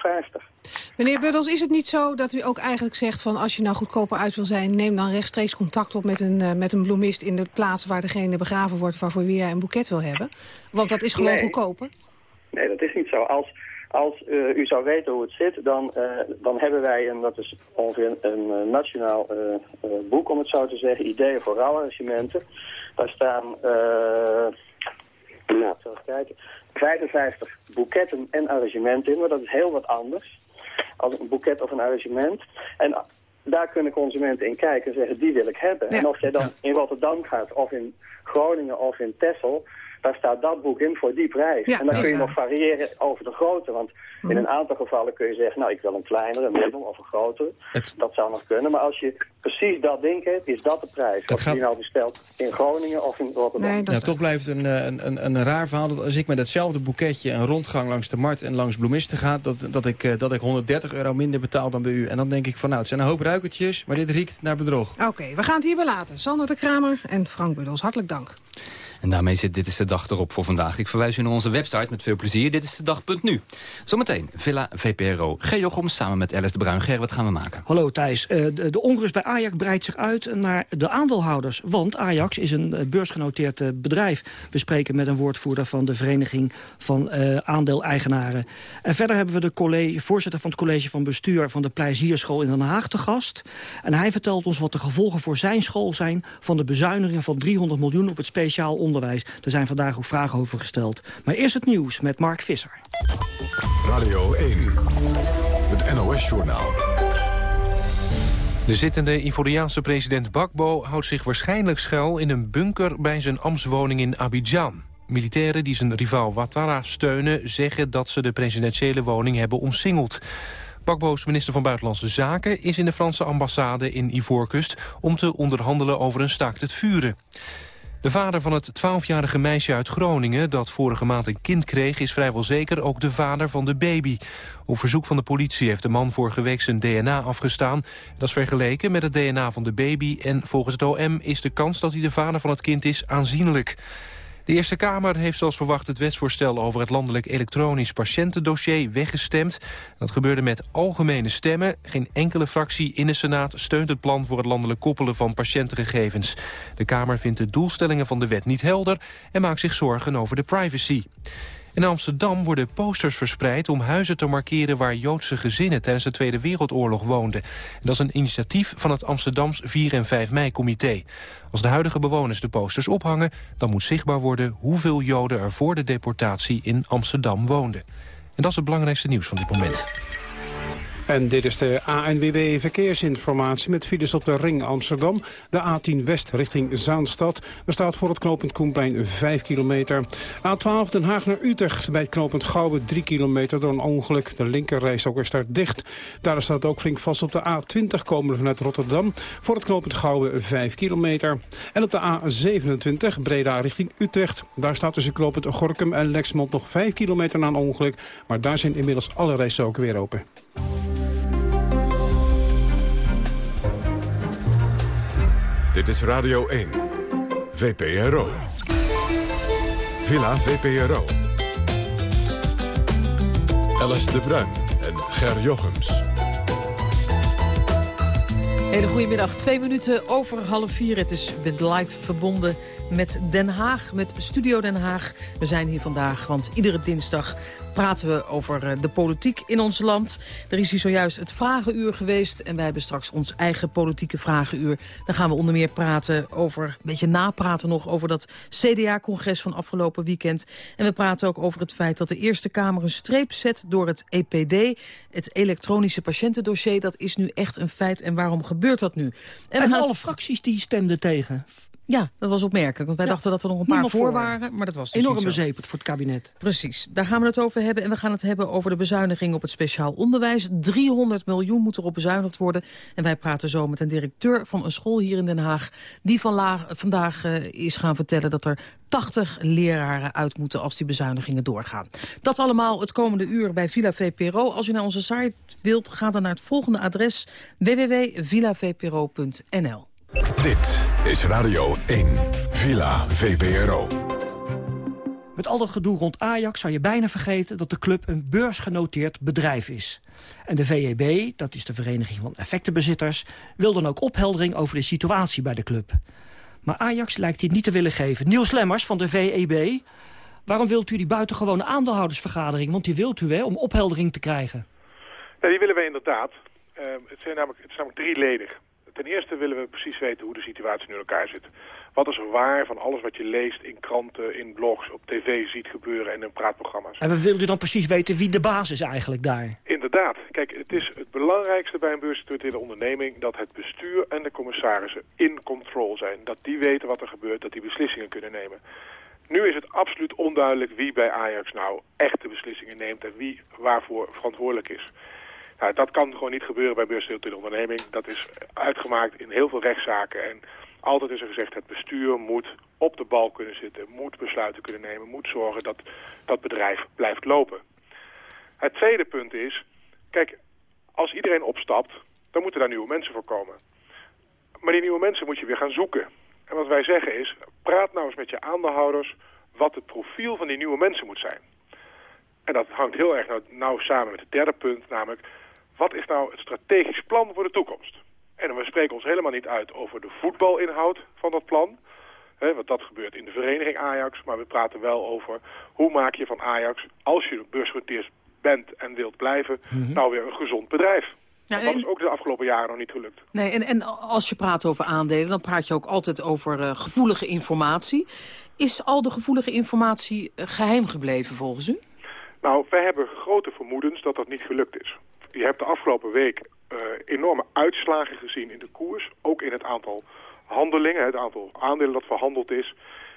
Meneer Buddels, is het niet zo dat u ook eigenlijk zegt... van als je nou goedkoper uit wil zijn... neem dan rechtstreeks contact op met een, eh, met een bloemist... in de plaats waar degene begraven wordt... waarvoor wie jij een boeket wil hebben? Want dat is gewoon Nee. goedkoper. Nee, dat is niet zo. Als, als eh, u zou weten hoe het zit, dan, eh, dan hebben wij, en dat is ongeveer een, eh, nationaal eh, eh, boek om het zo te zeggen, ideeën voor rouwarrangementen. Daar staan, nou, even kijken, 55 boeketten en arrangementen in, maar dat is heel wat anders als een boeket of een arrangement. En daar kunnen consumenten in kijken en zeggen, die wil ik hebben. En of jij dan in Rotterdam gaat, of in Groningen, of in Texel, daar staat dat boek in voor die prijs. Ja, en dan dat kun je nog variëren over de grootte. Want in een aantal gevallen kun je zeggen, nou ik wil een kleinere, een middel of een grotere. Dat zou nog kunnen. Maar als je precies dat ding hebt, is dat de prijs. Of je die nou bestelt in Groningen of in Rotterdam. ja, toch blijft het een, eh, een, een, een raar verhaal dat als ik met hetzelfde boeketje een rondgang langs de markt en langs bloemisten ga, dat, dat, ik, eh, dat ik 130 euro minder betaal dan bij u. En dan denk ik van nou, het zijn een hoop ruikertjes, maar dit riekt naar bedrog. Oké, we gaan het hierbij laten. Sander de Kramer en Frank Buddels, hartelijk dank. En daarmee zit Dit is de Dag erop voor vandaag. Ik verwijs u naar onze website met veel plezier. Dit is de dag.nu. Zometeen Villa VPRO. Jochem samen met Alice de Bruin. Ger, wat gaan we maken? Hallo Thijs. Eh, de, onrust bij Ajax breidt zich uit naar de aandeelhouders. Want Ajax is een eh, beursgenoteerd eh, bedrijf. We spreken met een woordvoerder van de Vereniging van Aandeeleigenaren. En verder hebben we de voorzitter van het college van bestuur... van de Pleizierschool in Den Haag te gast. En hij vertelt ons wat de gevolgen voor zijn school zijn... van de bezuinigingen van 300 miljoen op het speciaal onderwijs. Er zijn vandaag ook vragen over gesteld. Maar eerst het nieuws met Mark Visser. Radio 1, het NOS-journaal. De zittende Ivoriaanse president Bakbo houdt zich waarschijnlijk schuil... in een bunker bij zijn ambtswoning in Abidjan. Militairen die zijn rivaal Ouattara steunen zeggen dat ze de presidentiële woning hebben omsingeld. Bakbo's minister van Buitenlandse Zaken is in de Franse ambassade in Ivoorkust... om te onderhandelen over een staakt het vuren. De vader van het 12-jarige meisje uit Groningen... dat vorige maand een kind kreeg, is vrijwel zeker ook de vader van de baby. Op verzoek van de politie heeft de man vorige week zijn DNA afgestaan. Dat is vergeleken met het DNA van de baby... en volgens het OM is de kans dat hij de vader van het kind is aanzienlijk. De Eerste Kamer heeft zoals verwacht het wetsvoorstel over het landelijk elektronisch patiëntendossier weggestemd. Dat gebeurde met algemene stemmen. Geen enkele fractie in de Senaat steunt het plan voor het landelijk koppelen van patiëntengegevens. De Kamer vindt de doelstellingen van de wet niet helder en maakt zich zorgen over de privacy. In Amsterdam worden posters verspreid om huizen te markeren waar Joodse gezinnen tijdens de Tweede Wereldoorlog woonden. En dat is een initiatief van het Amsterdams 4 en 5 mei-comité. Als de huidige bewoners de posters ophangen, dan moet zichtbaar worden hoeveel Joden er voor de deportatie in Amsterdam woonden. En dat is het belangrijkste nieuws van dit moment. En dit is de ANWB Verkeersinformatie met files op de Ring Amsterdam. De A10 West richting Zaanstad. Er staat voor het knooppunt Koenplein 5 kilometer. A12 Den Haag naar Utrecht bij het knooppunt Gouwen 3 kilometer door een ongeluk. De linkerrijstok is daar dicht. Daar staat ook flink vast op de A20 komende vanuit Rotterdam. Voor het knooppunt Gouwen 5 kilometer. En op de A27 Breda richting Utrecht. Daar staat tussen knooppunt Gorkum en Lexmond nog 5 kilometer na een ongeluk. Maar daar zijn inmiddels alle rijstroken weer open. Dit is Radio 1. VPRO. Villa VPRO. Alice de Bruin en Ger Jochems. Hele goedemiddag. Twee minuten over half vier. Het is, ik ben live verbonden met Den Haag, met Studio Den Haag. We zijn hier vandaag, want iedere dinsdag praten we over eh, de politiek in ons land. Er is hier zojuist het Vragenuur geweest en wij hebben straks ons eigen politieke Vragenuur. Dan gaan we onder meer praten over, een beetje napraten nog over dat CDA-congres van afgelopen weekend. En we praten ook over het feit dat de Eerste Kamer een streep zet door het EPD, het elektronische patiëntendossier. Dat is nu echt een feit en waarom gebeurt dat nu? En, gaan alle fracties die stemden tegen. Ja, dat was opmerkelijk. Want wij dachten dat er nog een paar voor voor. waren. Maar dat was dus zo. zeep voor het kabinet. Precies, daar gaan we het over hebben. En we gaan het hebben over de bezuiniging op het speciaal onderwijs. 300 miljoen moet erop bezuinigd worden. En wij praten zo met een directeur van een school hier in Den Haag... die vandaag eh, is gaan vertellen dat er 80 leraren uit moeten... als die bezuinigingen doorgaan. Dat allemaal het komende uur bij Villa VPRO. Als u naar onze site wilt, ga dan naar het volgende adres... www.villavpro.nl. Dit is Radio 1. Villa VPRO. Met al dat gedoe rond Ajax zou je bijna vergeten dat de club een beursgenoteerd bedrijf is. En de VEB, dat is de Vereniging van Effectenbezitters, wil dan ook opheldering over de situatie bij de club. Maar Ajax lijkt dit niet te willen geven. Niels Lemmers van de VEB, waarom wilt u die buitengewone aandeelhoudersvergadering? Want die wilt u hè, om opheldering te krijgen. Ja, die willen we inderdaad. Ehm, het, zijn namelijk, het is namelijk drieledig. Ten eerste willen we precies weten hoe de situatie nu in elkaar zit. Wat is er waar van alles wat je leest in kranten, in blogs, op tv ziet gebeuren en in praatprogramma's. En we willen u dan precies weten wie de baas is eigenlijk daar. Inderdaad. Kijk, het is het belangrijkste bij een beursgenoteerde onderneming... dat het bestuur en de commissarissen in control zijn. Dat die weten wat er gebeurt, dat die beslissingen kunnen nemen. Nu is het absoluut onduidelijk wie bij Ajax nou echt de beslissingen neemt... en wie waarvoor verantwoordelijk is. Nou, dat kan gewoon niet gebeuren bij beursgenoteerde onderneming. Dat is uitgemaakt in heel veel rechtszaken. En altijd is er gezegd, het bestuur moet op de bal kunnen zitten... moet besluiten kunnen nemen, moet zorgen dat dat bedrijf blijft lopen. Het tweede punt is, kijk, als iedereen opstapt, dan moeten daar nieuwe mensen voor komen. Maar die nieuwe mensen moet je weer gaan zoeken. En wat wij zeggen is, praat nou eens met je aandeelhouders wat het profiel van die nieuwe mensen moet zijn. En dat hangt heel erg nauw, nauw samen met het derde punt, namelijk wat is nou het strategisch plan voor de toekomst? En we spreken ons helemaal niet uit over de voetbalinhoud van dat plan. Hè, want dat gebeurt in de vereniging Ajax. Maar we praten wel over hoe maak je van Ajax, als je beursgenoteerd bent en wilt blijven, nou weer een gezond bedrijf. Ja, dat is ook de afgelopen jaren nog niet gelukt. Nee, en, en als je praat over aandelen, dan praat je ook altijd over eh, gevoelige informatie. Is al de gevoelige informatie eh, geheim gebleven volgens u? Nou, wij hebben grote vermoedens dat dat niet gelukt is. Je hebt de afgelopen week eh, enorme uitslagen gezien in de koers. Ook in het aantal handelingen, het aantal aandelen dat verhandeld is.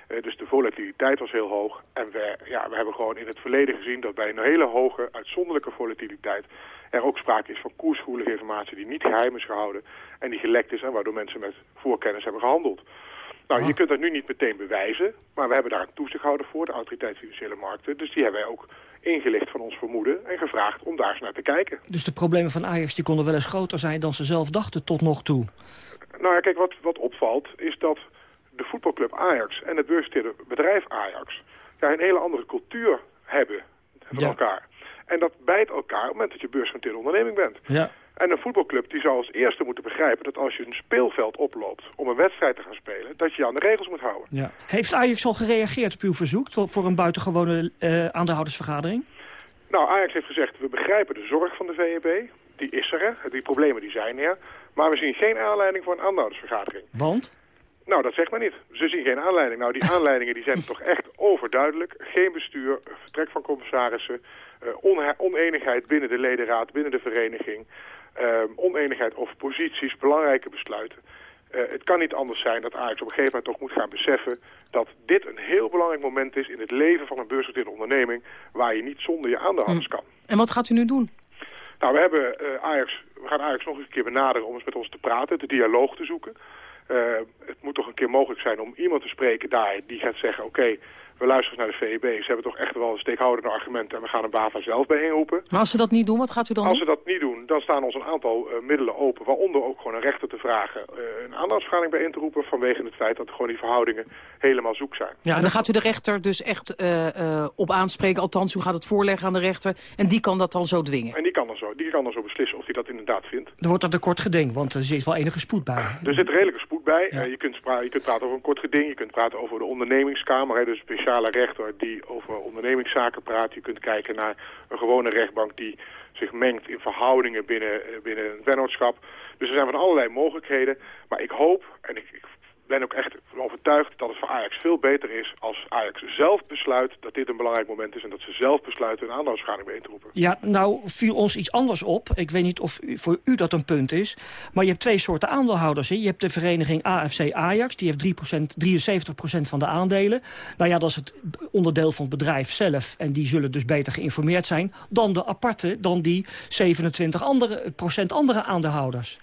Eh, dus de volatiliteit was heel hoog. En we, ja, we hebben gewoon in het verleden gezien dat bij een hele hoge, uitzonderlijke volatiliteit er ook sprake is van koersgevoelige informatie die niet geheim is gehouden en die gelekt is en waardoor mensen met voorkennis hebben gehandeld. Nou, je kunt dat nu niet meteen bewijzen, maar we hebben daar een toezichthouder voor, de Autoriteit Financiële Markten. Dus die hebben wij ook ingelicht van ons vermoeden en gevraagd om daar eens naar te kijken. Dus de problemen van Ajax die konden wel eens groter zijn dan ze zelf dachten tot nog toe. Nou ja, kijk, wat, wat opvalt is dat de voetbalclub Ajax en het beursgenoteerde bedrijf Ajax ja, een hele andere cultuur hebben van Ja. elkaar. En dat bijt elkaar op het moment dat je beursgenoteerde onderneming bent. Ja. En een voetbalclub die zou als eerste moeten begrijpen dat als je een speelveld oploopt om een wedstrijd te gaan spelen, dat je je aan de regels moet houden. Ja. Heeft Ajax al gereageerd op uw verzoek voor een buitengewone eh aandeelhoudersvergadering? Nou, Ajax heeft gezegd, we begrijpen de zorg van de VEB. Die is er, hè. die problemen die zijn er. Maar we zien geen aanleiding voor een aandeelhoudersvergadering. Want? Nou, dat zegt maar niet. Ze zien geen aanleiding. Nou, die aanleidingen die zijn toch echt overduidelijk. Geen bestuur, vertrek van commissarissen, eh, onhe- oneenigheid binnen de ledenraad, binnen de vereniging, oneenigheid over posities, belangrijke besluiten. Eh, het kan niet anders zijn dat Ajax op een gegeven moment toch moet gaan beseffen dat dit een heel belangrijk moment is in het leven van een beursgenoteerde onderneming waar je niet zonder je aandeelhouders kan. En wat gaat u nu doen? Nou, we, hebben, eh, Ajax, we gaan Ajax nog eens een keer benaderen om eens met ons te praten, de dialoog te zoeken. Eh, het moet toch een keer mogelijk zijn om iemand te spreken daar die gaat zeggen... oké, we luisteren naar de VEB. Ze hebben toch echt wel een steekhoudende argumenten... en we gaan een BAVA zelf bijeenroepen. Maar als ze dat niet doen, wat gaat u dan Als ze dat niet doen, dan staan ons een aantal eh, middelen open... waaronder ook gewoon een rechter te vragen... eh, een aandeelvergadering bijeen te roepen... vanwege het feit dat gewoon die verhoudingen helemaal zoek zijn. Ja, en dan gaat u de rechter dus echt eh, eh, op aanspreken. Althans, u gaat het voorleggen aan de rechter. En die kan dat dan zo dwingen. En die kan dan zo, die kan dan zo beslissen of hij dat inderdaad vindt. Er wordt er een kort geding, want er zit wel enige spoed bij. Er zit redelijke spoed bij. Eh, je, kunt spra- je kunt praten over een kort geding. Je kunt praten over de ondernemingskamer. Hè, dus een speciale rechter die over ondernemingszaken praat. Je kunt kijken naar een gewone rechtbank die zich mengt in verhoudingen binnen, eh, binnen een vennootschap. Dus er zijn van allerlei mogelijkheden. Maar ik hoop, en ik, ik ben ook echt overtuigd dat het voor Ajax veel beter is als Ajax zelf besluit dat dit een belangrijk moment is en dat ze zelf besluiten een aandeelvergadering bijeen te roepen. Ja, nou viel ons iets anders op. Ik weet niet of u, voor u dat een punt is. Maar je hebt twee soorten aandeelhouders. Hè. Je hebt de vereniging AFC Ajax. Die heeft 3%, 73% van de aandelen. Nou ja, dat is het onderdeel van het bedrijf zelf. En die zullen dus beter geïnformeerd zijn... dan de aparte, dan die 27 andere, procent andere aandeelhouders.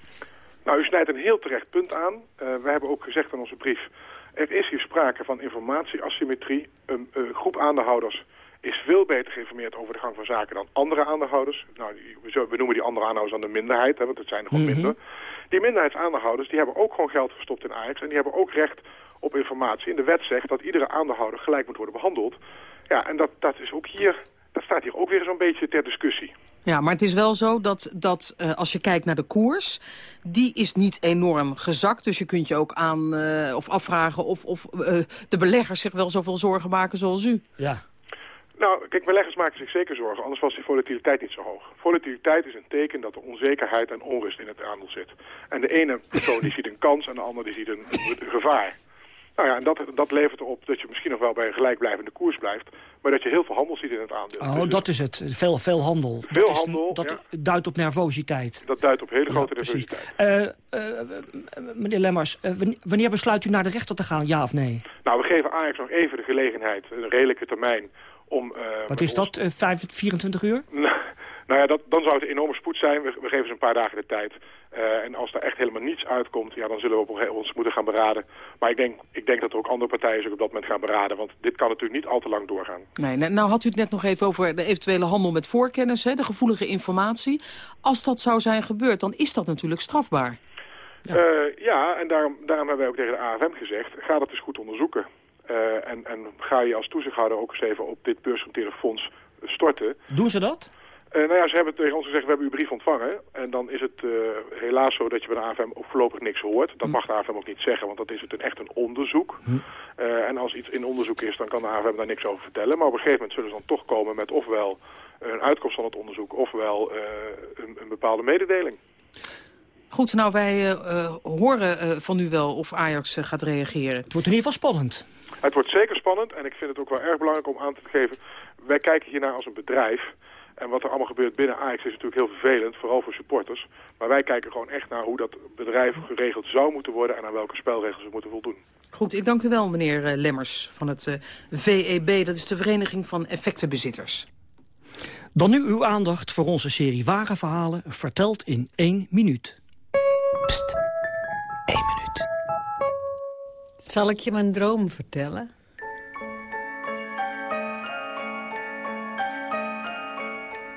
Nou, u snijdt een heel terecht punt aan. Eh, we hebben ook gezegd in onze brief... er is hier sprake van informatieasymmetrie. Een eh, groep aandeelhouders is veel beter geïnformeerd over de gang van zaken dan andere aandeelhouders. Nou, we, noemen die andere aandeelhouders dan de minderheid, hè, want het zijn er gewoon Mhm. minder. Die minderheidsaandeelhouders die hebben ook gewoon geld verstopt in Ajax... en die hebben ook recht op informatie. In de wet zegt dat iedere aandeelhouder gelijk moet worden behandeld. Ja, en dat, dat, is ook hier, dat staat hier ook weer zo'n beetje ter discussie. Ja, maar het is wel zo dat, dat eh, als je kijkt naar de koers... die is niet enorm gezakt. Dus je kunt je ook aan eh, of afvragen of, of eh, de beleggers zich wel zoveel zorgen maken zoals u. Ja. Nou, kijk, beleggers maken zich zeker zorgen, anders was die volatiliteit niet zo hoog. Volatiliteit is een teken dat er onzekerheid en onrust in het aandeel zit. En de ene persoon die ziet een kans en de andere die ziet een, een gevaar. Nou ja, en dat, dat levert erop dat je misschien nog wel bij een gelijkblijvende koers blijft, maar dat je heel veel handel ziet in het aandeel. Oh, Dus dat is het. Veel, veel handel. Veel dat is, handel, Dat ja. duidt op nervositeit. dat duidt op hele grote. Eh, eh, meneer Lemmers, wanneer- besluit u naar de rechter te gaan, ja of nee? Nou, we geven Ajax nog even de gelegenheid, een redelijke termijn, om... Wat is ons- dat, eh, vijf- 24 uur? Nou ja, dat, dan zou het een enorme spoed zijn. We, we geven ze een paar dagen de tijd. Eh, en als er echt helemaal niets uitkomt, ja, dan zullen we op een gegeven moment ons moeten gaan beraden. Maar ik denk, ik denk dat er ook andere partijen zich op dat moment gaan beraden. Want dit kan natuurlijk niet al te lang doorgaan. Nee, nou had u het net nog even over de eventuele handel met voorkennis, hè, de gevoelige informatie. Als dat zou zijn gebeurd, dan is dat natuurlijk strafbaar. Ja, ja en daarom, daarom hebben wij ook tegen de AFM gezegd, ga dat eens goed onderzoeken. Eh, en, en ga je als toezichthouder ook eens even op dit beursgenoteerde fonds storten. Doen ze dat? Eh, nou ja, ze hebben tegen ons gezegd, we hebben uw brief ontvangen. En dan is het eh, helaas zo dat je bij de AFM ook voorlopig niks hoort. Dat mag de AFM ook niet zeggen, want dat is het een, echt een onderzoek. Eh, en als iets in onderzoek is, dan kan de AFM daar niks over vertellen. Maar op een gegeven moment zullen ze dan toch komen met ofwel een uitkomst van het onderzoek... ofwel eh, een, een bepaalde mededeling. Goed, nou wij horen eh, van u wel of Ajax gaat reageren. Het wordt in ieder geval spannend. Het wordt zeker spannend en ik vind het ook wel erg belangrijk om aan te geven... wij kijken hiernaar als een bedrijf... En wat er allemaal gebeurt binnen Ajax is natuurlijk heel vervelend, vooral voor supporters. Maar wij kijken gewoon echt naar hoe dat bedrijf geregeld zou moeten worden en aan welke spelregels we moeten voldoen. Goed, ik dank u wel, meneer eh, Lemmers van het eh, VEB. Dat is de Vereniging van Effectenbezitters. Dan nu uw aandacht voor onze serie Ware Verhalen, verteld in één minuut. Pst, één minuut. Zal ik je mijn droom vertellen?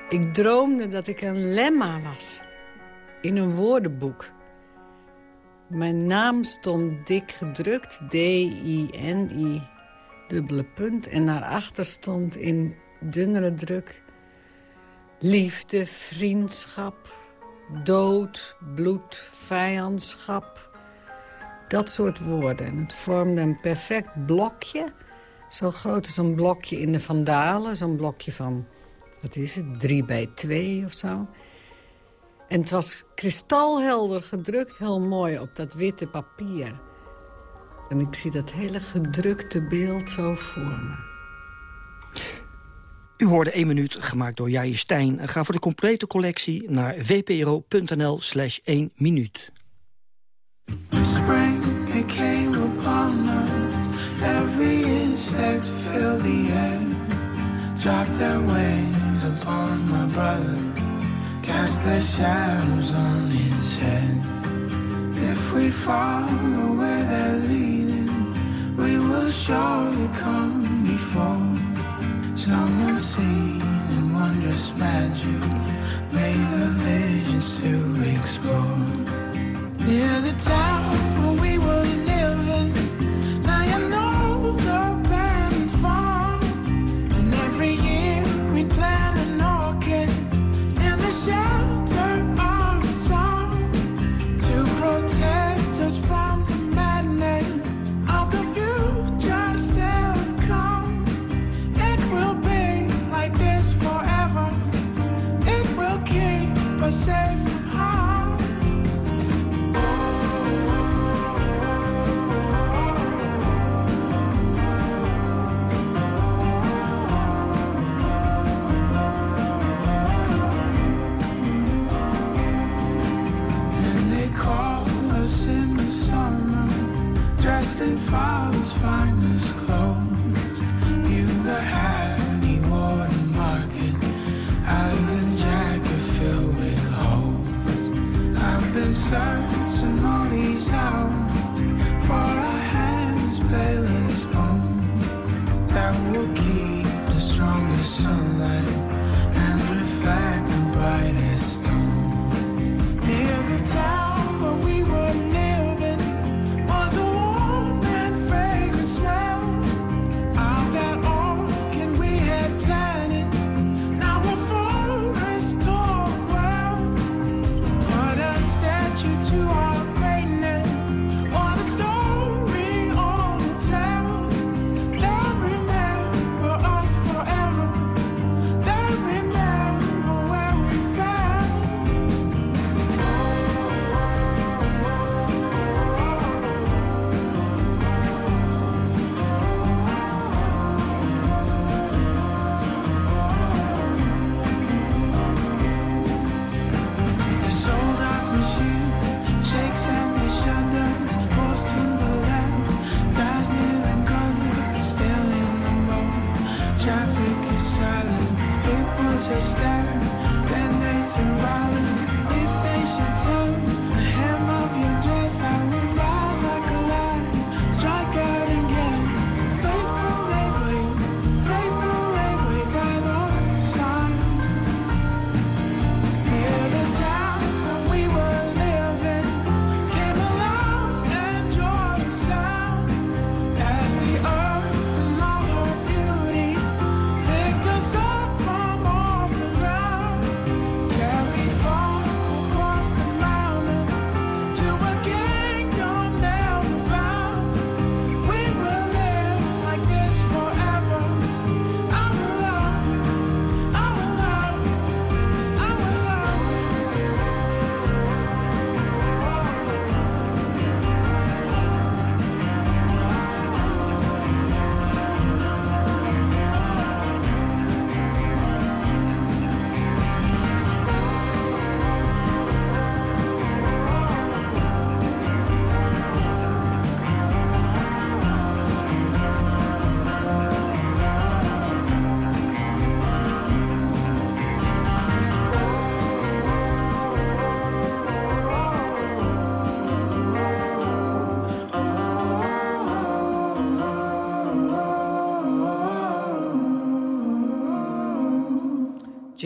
Ik droomde dat ik een lemma was. In een woordenboek. Mijn naam stond dik gedrukt. D-I-N-I. Dubbele punt. En daarachter stond in dunnere druk... Liefde, vriendschap, dood, bloed, vijandschap. Dat soort woorden. En het vormde een perfect blokje. Zo groot als een blokje in de Vandalen. Zo'n blokje van, wat is het, drie bij twee of zo. En het was kristalhelder gedrukt, heel mooi, op dat witte papier. En ik zie dat hele gedrukte beeld zo voor me. U hoorde 1 minuut, gemaakt door Jair Stijn. Ga voor de complete collectie naar vpro.nl slash 1 minuut. Spring, it came upon us. Every insect filled the air. Dropped their wings upon my brother. Cast their shadows on his head. If we follow where they're leading, we will surely come before. Some unseen and wondrous magic. May the visions to explore. Near the town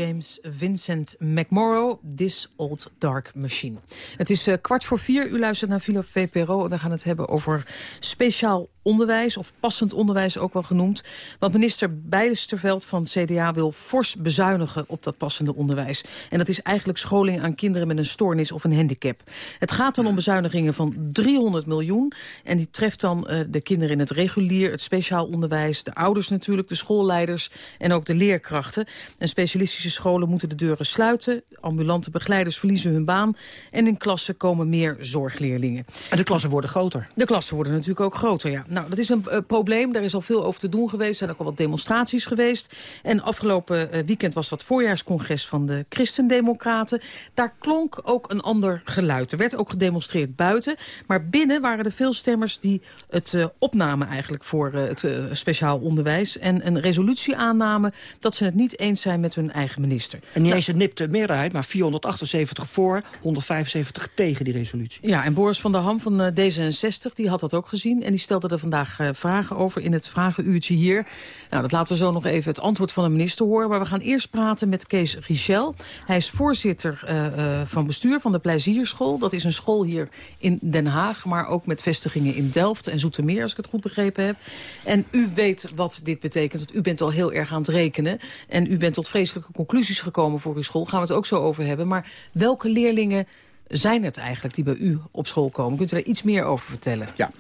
James Vincent McMorrow, This Old Dark Machine. Het is eh, kwart voor vier, u luistert naar Philip VPRO... we gaan het hebben over speciaal onderwijs, of passend onderwijs ook wel genoemd. Want minister Bijsterveld van CDA wil fors bezuinigen op dat passende onderwijs. En dat is eigenlijk scholing aan kinderen met een stoornis of een handicap. Het gaat dan om bezuinigingen van 300 miljoen. En die treft dan eh, de kinderen in het regulier, het speciaal onderwijs... de ouders natuurlijk, de schoolleiders en ook de leerkrachten. En specialistische scholen moeten de deuren sluiten. Ambulante begeleiders verliezen hun baan. En in klassen komen meer zorgleerlingen. En de klassen worden groter. De klassen worden natuurlijk ook groter, ja. Nou, dat is een eh, probleem. Daar is al veel over te doen geweest. Er zijn ook al wat demonstraties geweest. En afgelopen eh, weekend was dat voorjaarscongres van de Christendemocraten. Daar klonk ook een ander geluid. Er werd ook gedemonstreerd buiten. Maar binnen waren er veel stemmers die het eh, opnamen eigenlijk voor het speciaal onderwijs. En een resolutie aannamen dat ze het niet eens zijn met hun eigen minister. En niet eens een nipte meerderheid, maar 478 voor, 175 tegen die resolutie. Ja, en Boris van der Ham van eh, D66, die had dat ook gezien. En die stelde er vandaag eh, vragen over in het vragenuurtje hier. Nou, dat laten we zo nog even het antwoord van de minister horen. Maar we gaan eerst praten met Kees Richel. Hij is voorzitter eh, eh, van bestuur van de Pleizierschool. Dat is een school hier in Den Haag, maar ook met vestigingen in Delft en Zoetermeer, als ik het goed begrepen heb. En u weet wat dit betekent, u bent al heel erg aan het rekenen. En u bent tot vreselijke conclusies gekomen voor uw school. Gaan we het ook zo over hebben. Maar welke leerlingen zijn het eigenlijk die bij u op school komen? Kunt u daar iets meer over vertellen? Ja,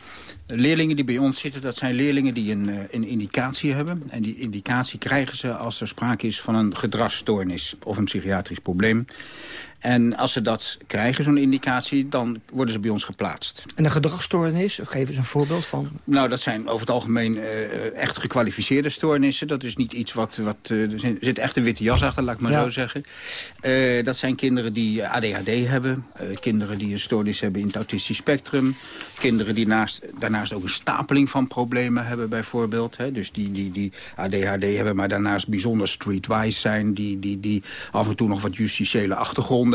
leerlingen die bij ons zitten, dat zijn leerlingen die een, eh, een indicatie hebben. En die indicatie krijgen ze als er sprake is van een gedragsstoornis of een psychiatrisch probleem. En als ze dat krijgen, zo'n indicatie, dan worden ze bij ons geplaatst. En een gedragsstoornis, geef eens een voorbeeld van. Nou, dat zijn over het algemeen eh, echt gekwalificeerde stoornissen. Dat is niet iets wat... wat eh, er zit echt een witte jas achter, laat ik maar Ja. zo zeggen. Eh, dat zijn kinderen die ADHD hebben. kinderen die een stoornis hebben in het autistisch spectrum. Kinderen die naast, daarnaast ook een stapeling van problemen hebben bijvoorbeeld. Hè. Dus die, die, die ADHD hebben, maar daarnaast bijzonder streetwise zijn. Die, die, die af en toe nog wat justitiële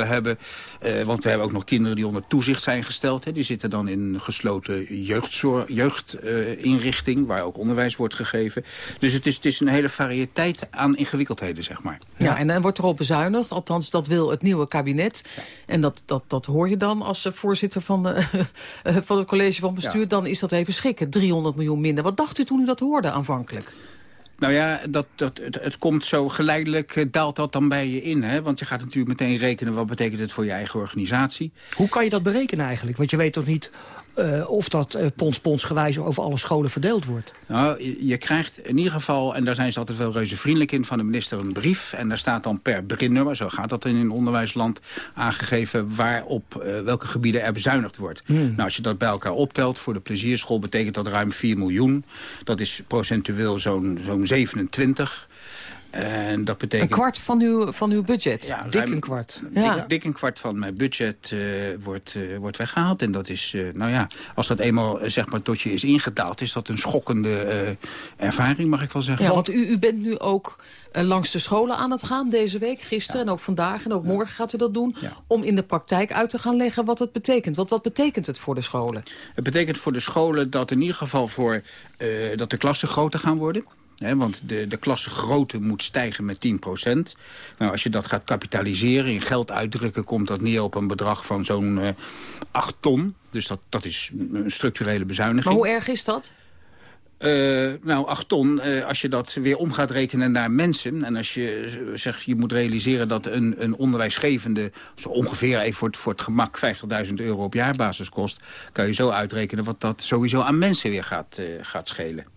achtergronden hebben. Eh, want we hebben ook nog kinderen die onder toezicht zijn gesteld. Hè. Die zitten dan in een gesloten jeugdinrichting... waar ook onderwijs wordt gegeven. Dus het is, het is een hele variëteit aan ingewikkeldheden, zeg maar. Ja, en dan wordt erop bezuinigd. Althans, dat wil het nieuwe kabinet. En dat, dat, dat hoor je dan als eh, voorzitter van, de, eh, van het college van bestuur. Ja. Dan is dat even schrikken. 300 miljoen minder. Wat dacht u toen u dat hoorde aanvankelijk? Nou ja, dat, dat, het, het komt zo geleidelijk, eh, daalt dat dan bij je in. Hè? Want je gaat natuurlijk meteen rekenen, wat betekent het voor je eigen organisatie. Hoe kan je dat berekenen eigenlijk? Want je weet toch niet eh, of dat eh, pons-ponsgewijs over alle scholen verdeeld wordt? Nou, je, je krijgt in ieder geval, en daar zijn ze altijd wel reuze vriendelijk in... van de minister een brief. En daar staat dan per beginnummer, zo gaat dat in een onderwijsland... aangegeven waarop eh, welke gebieden er bezuinigd wordt. Hmm. Nou, als je dat bij elkaar optelt, voor de plezierschool betekent dat ruim 4 miljoen. Dat is procentueel zo'n zo'n 27. En dat betekent... Een kwart van uw, van uw budget. Ja, Dik ruim- een kwart. Ja. Dik, dik een kwart van mijn budget eh, wordt, eh, wordt weggehaald. En dat is, eh, nou ja, als dat eenmaal zeg maar tot je is ingedaald... is dat een schokkende ervaring, mag ik wel zeggen. Ja, want u, u bent nu ook langs de scholen aan het gaan deze week, gisteren en ook vandaag en ook morgen gaat u dat doen, om in de praktijk uit te gaan leggen wat het betekent. Want wat betekent het voor de scholen? Het betekent voor de scholen dat in ieder geval voor, dat de klassen groter gaan worden. Want de, de klassengrootte moet stijgen met 10% Nou, als je dat gaat kapitaliseren, in geld uitdrukken... komt dat neer op een bedrag van zo'n eh 8 ton. Dus dat, dat is een structurele bezuiniging. Maar hoe erg is dat? Eh, nou, 8 ton, eh, als je dat weer om gaat rekenen naar mensen... en als je zegt, je moet realiseren dat een, een onderwijsgevende... zo ongeveer even voor het, voor het gemak 50.000 euro op jaarbasis kost... kan je zo uitrekenen wat dat sowieso aan mensen weer gaat, gaat schelen.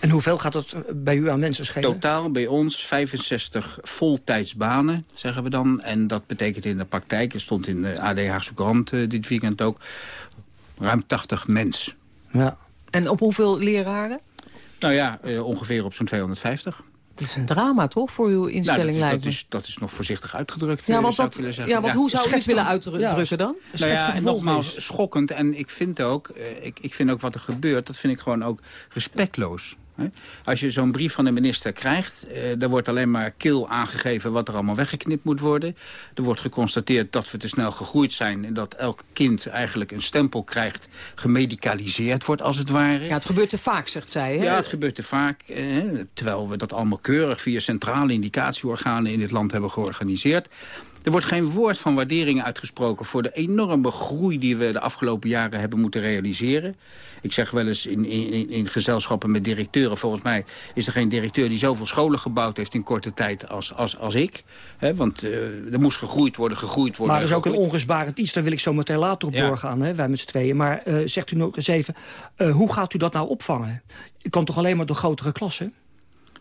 En hoeveel gaat dat eh, bij u aan mensen schelen? Totaal bij ons 65 voltijdsbanen, zeggen we dan. En dat betekent in de praktijk, er stond in de AD Haagse Krant eh, dit weekend ook... ruim 80 mens. Ja. En op hoeveel leraren? Nou ja, eh, ongeveer op zo'n 250. Het is een drama toch voor uw instelling nou, dat, lijkt dat, is, dat is nog voorzichtig uitgedrukt, Ja, want, zou dat, ik willen zeggen. ja, want hoe zou u het Schets willen uitdrukken Ja, dan? Nou ja, en nogmaals, is. schokkend. En ik vind ook, ik, ik vind ook wat er gebeurt, dat vind ik gewoon ook respectloos. Als je zo'n brief van de minister krijgt... Eh, daar wordt alleen maar kil aangegeven wat er allemaal weggeknipt moet worden. Er wordt geconstateerd dat we te snel gegroeid zijn... en dat elk kind eigenlijk een stempel krijgt... gemedicaliseerd wordt, als het ware. Ja, het gebeurt te vaak, zegt zij. Hè? Ja, het gebeurt te vaak. Eh, terwijl we dat allemaal keurig via centrale indicatieorganen in dit land hebben georganiseerd. Er wordt geen woord van waardering uitgesproken voor de enorme groei die we de afgelopen jaren hebben moeten realiseren. Ik zeg wel eens in, in, in gezelschappen met directeuren, volgens mij is er geen directeur die zoveel scholen gebouwd heeft in korte tijd als, als, als ik. Want eh, er moest gegroeid worden, gegroeid worden. Maar dat is ook een onrustbarend iets. Daar wil ik zo meteen later op Ja. doorgaan, hè, wij met z'n tweeën. Maar eh, zegt u nog eens even, eh, hoe gaat u dat nou opvangen? Het kan toch alleen maar door grotere klassen?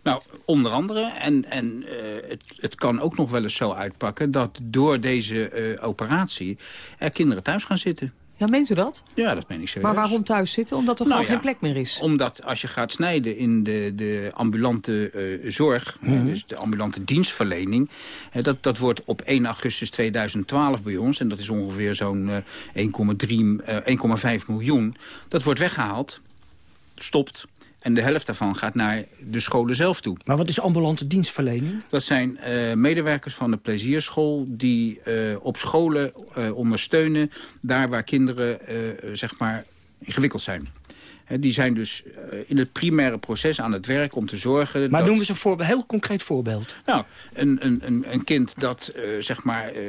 Nou, onder andere. En, en eh, het, het kan ook nog wel eens zo uitpakken... dat door deze eh, operatie er kinderen thuis gaan zitten. Ja, meent u dat? Ja, dat meen ik serieus. Maar waarom thuis zitten? Omdat er Nou gewoon ja, geen plek meer is. Omdat als je gaat snijden in de, de ambulante eh, zorg, Mhm. dus de ambulante dienstverlening, dat, dat wordt op 1 augustus 2012 bij ons, en dat is ongeveer zo'n eh, 1,3, eh, 1,5 miljoen, dat wordt weggehaald, stopt. En de helft daarvan gaat naar de scholen zelf toe. Maar wat is ambulante dienstverlening? Dat zijn eh, medewerkers van de plezierschool die eh, op scholen eh, ondersteunen... daar waar kinderen zeg maar ingewikkeld zijn. Die zijn dus eh, in het primaire proces aan het werk om te zorgen... Maar dat... noemen we eens een heel concreet voorbeeld. Nou, een, een, een, een kind dat eh, zeg maar eh,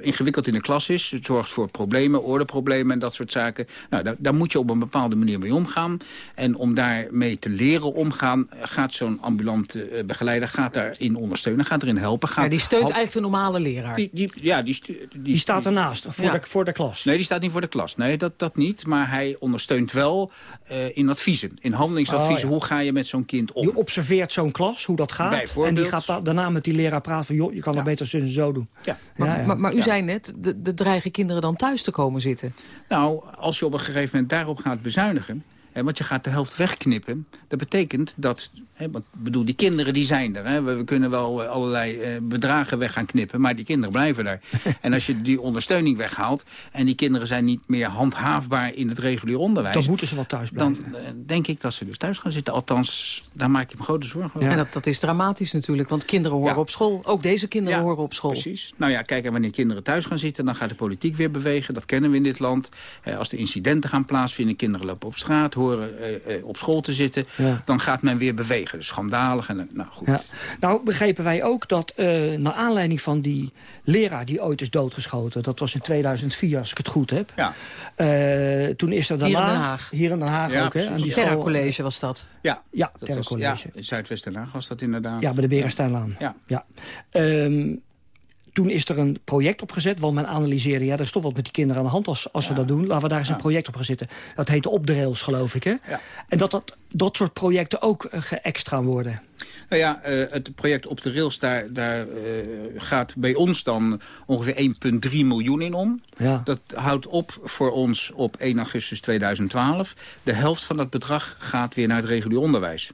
ingewikkeld in de klas is... het zorgt voor problemen, ordeproblemen en dat soort zaken. Nou, daar, daar moet je op een bepaalde manier mee omgaan. En om daarmee te leren omgaan... gaat zo'n ambulante begeleider gaat daarin ondersteunen, gaat erin helpen. Gaat Ja, die steunt eigenlijk de normale leraar. die, die, ja, die, die, Die staat ernaast, voor, Ja. de, voor de klas. Nee, die staat niet voor de klas. Nee, dat, dat niet. Maar hij ondersteunt wel eh, in adviezen. In handelingsadviezen. Oh, ja. Hoe ga je met zo'n kind om? Die observeert zo'n klas, hoe dat gaat. En die gaat da- daarna met die leraar praten van... joh, je kan het beter zo en zo doen. Ja. Maar, Ja, ja. maar, maar u Ja. zei net, de, de dreigen kinderen dan thuis te komen zitten. Nou, als je op een gegeven moment daarop gaat bezuinigen... Hè, want je gaat de helft wegknippen. Dat betekent dat... Hè, want, ik bedoel, die kinderen die zijn er. Hè. We, we kunnen wel eh, allerlei eh, bedragen weg gaan knippen... maar die kinderen blijven daar. en als je die ondersteuning weghaalt... en die kinderen zijn niet meer handhaafbaar in het regulier onderwijs... Dan moeten ze wel thuis dan blijven. eh, denk ik dat ze dus thuis gaan zitten. Althans, daar maak ik me grote zorgen over. En dat, dat is dramatisch natuurlijk, want kinderen horen Ja. op school. Ook deze kinderen Ja, horen op school. Precies. Nou ja, kijk, en wanneer kinderen thuis gaan zitten... dan gaat de politiek weer bewegen. Dat kennen we in dit land. Eh, als de incidenten gaan plaatsvinden... kinderen lopen op straat, horen eh, eh, op school te zitten... Ja. dan gaat men weer bewegen. Dus schandalig. En, eh, nou goed. Ja. Nou begrepen wij ook dat eh naar aanleiding van die leraar die ooit is doodgeschoten... dat was in 2004, als ik het goed heb. Ja. Eh, toen is er Hier in daarna... Den Haag. Hier in Den Haag Ja, ook, hè? aan die Terracollege was dat. Ja, Ja, Terracollege. ja, in Zuidwest-Den Haag was dat inderdaad. Ja, bij de Berensteinlaan. Ja. Ja. Ehm, toen is er een project opgezet, want men analyseerde... ja, er is toch wat met die kinderen aan de hand als, als we dat doen. Laten we daar eens een project op gaan zitten. Dat heette Op de Rails, geloof ik, hè? Ja. En dat, dat dat soort projecten ook eh, geëxtra worden. Nou ja, eh, het project op de rails, daar, daar eh, gaat bij ons dan ongeveer 1,3 miljoen in om. Ja. Dat houdt op voor ons op 1 augustus 2012. De helft van dat bedrag gaat weer naar het regulier onderwijs.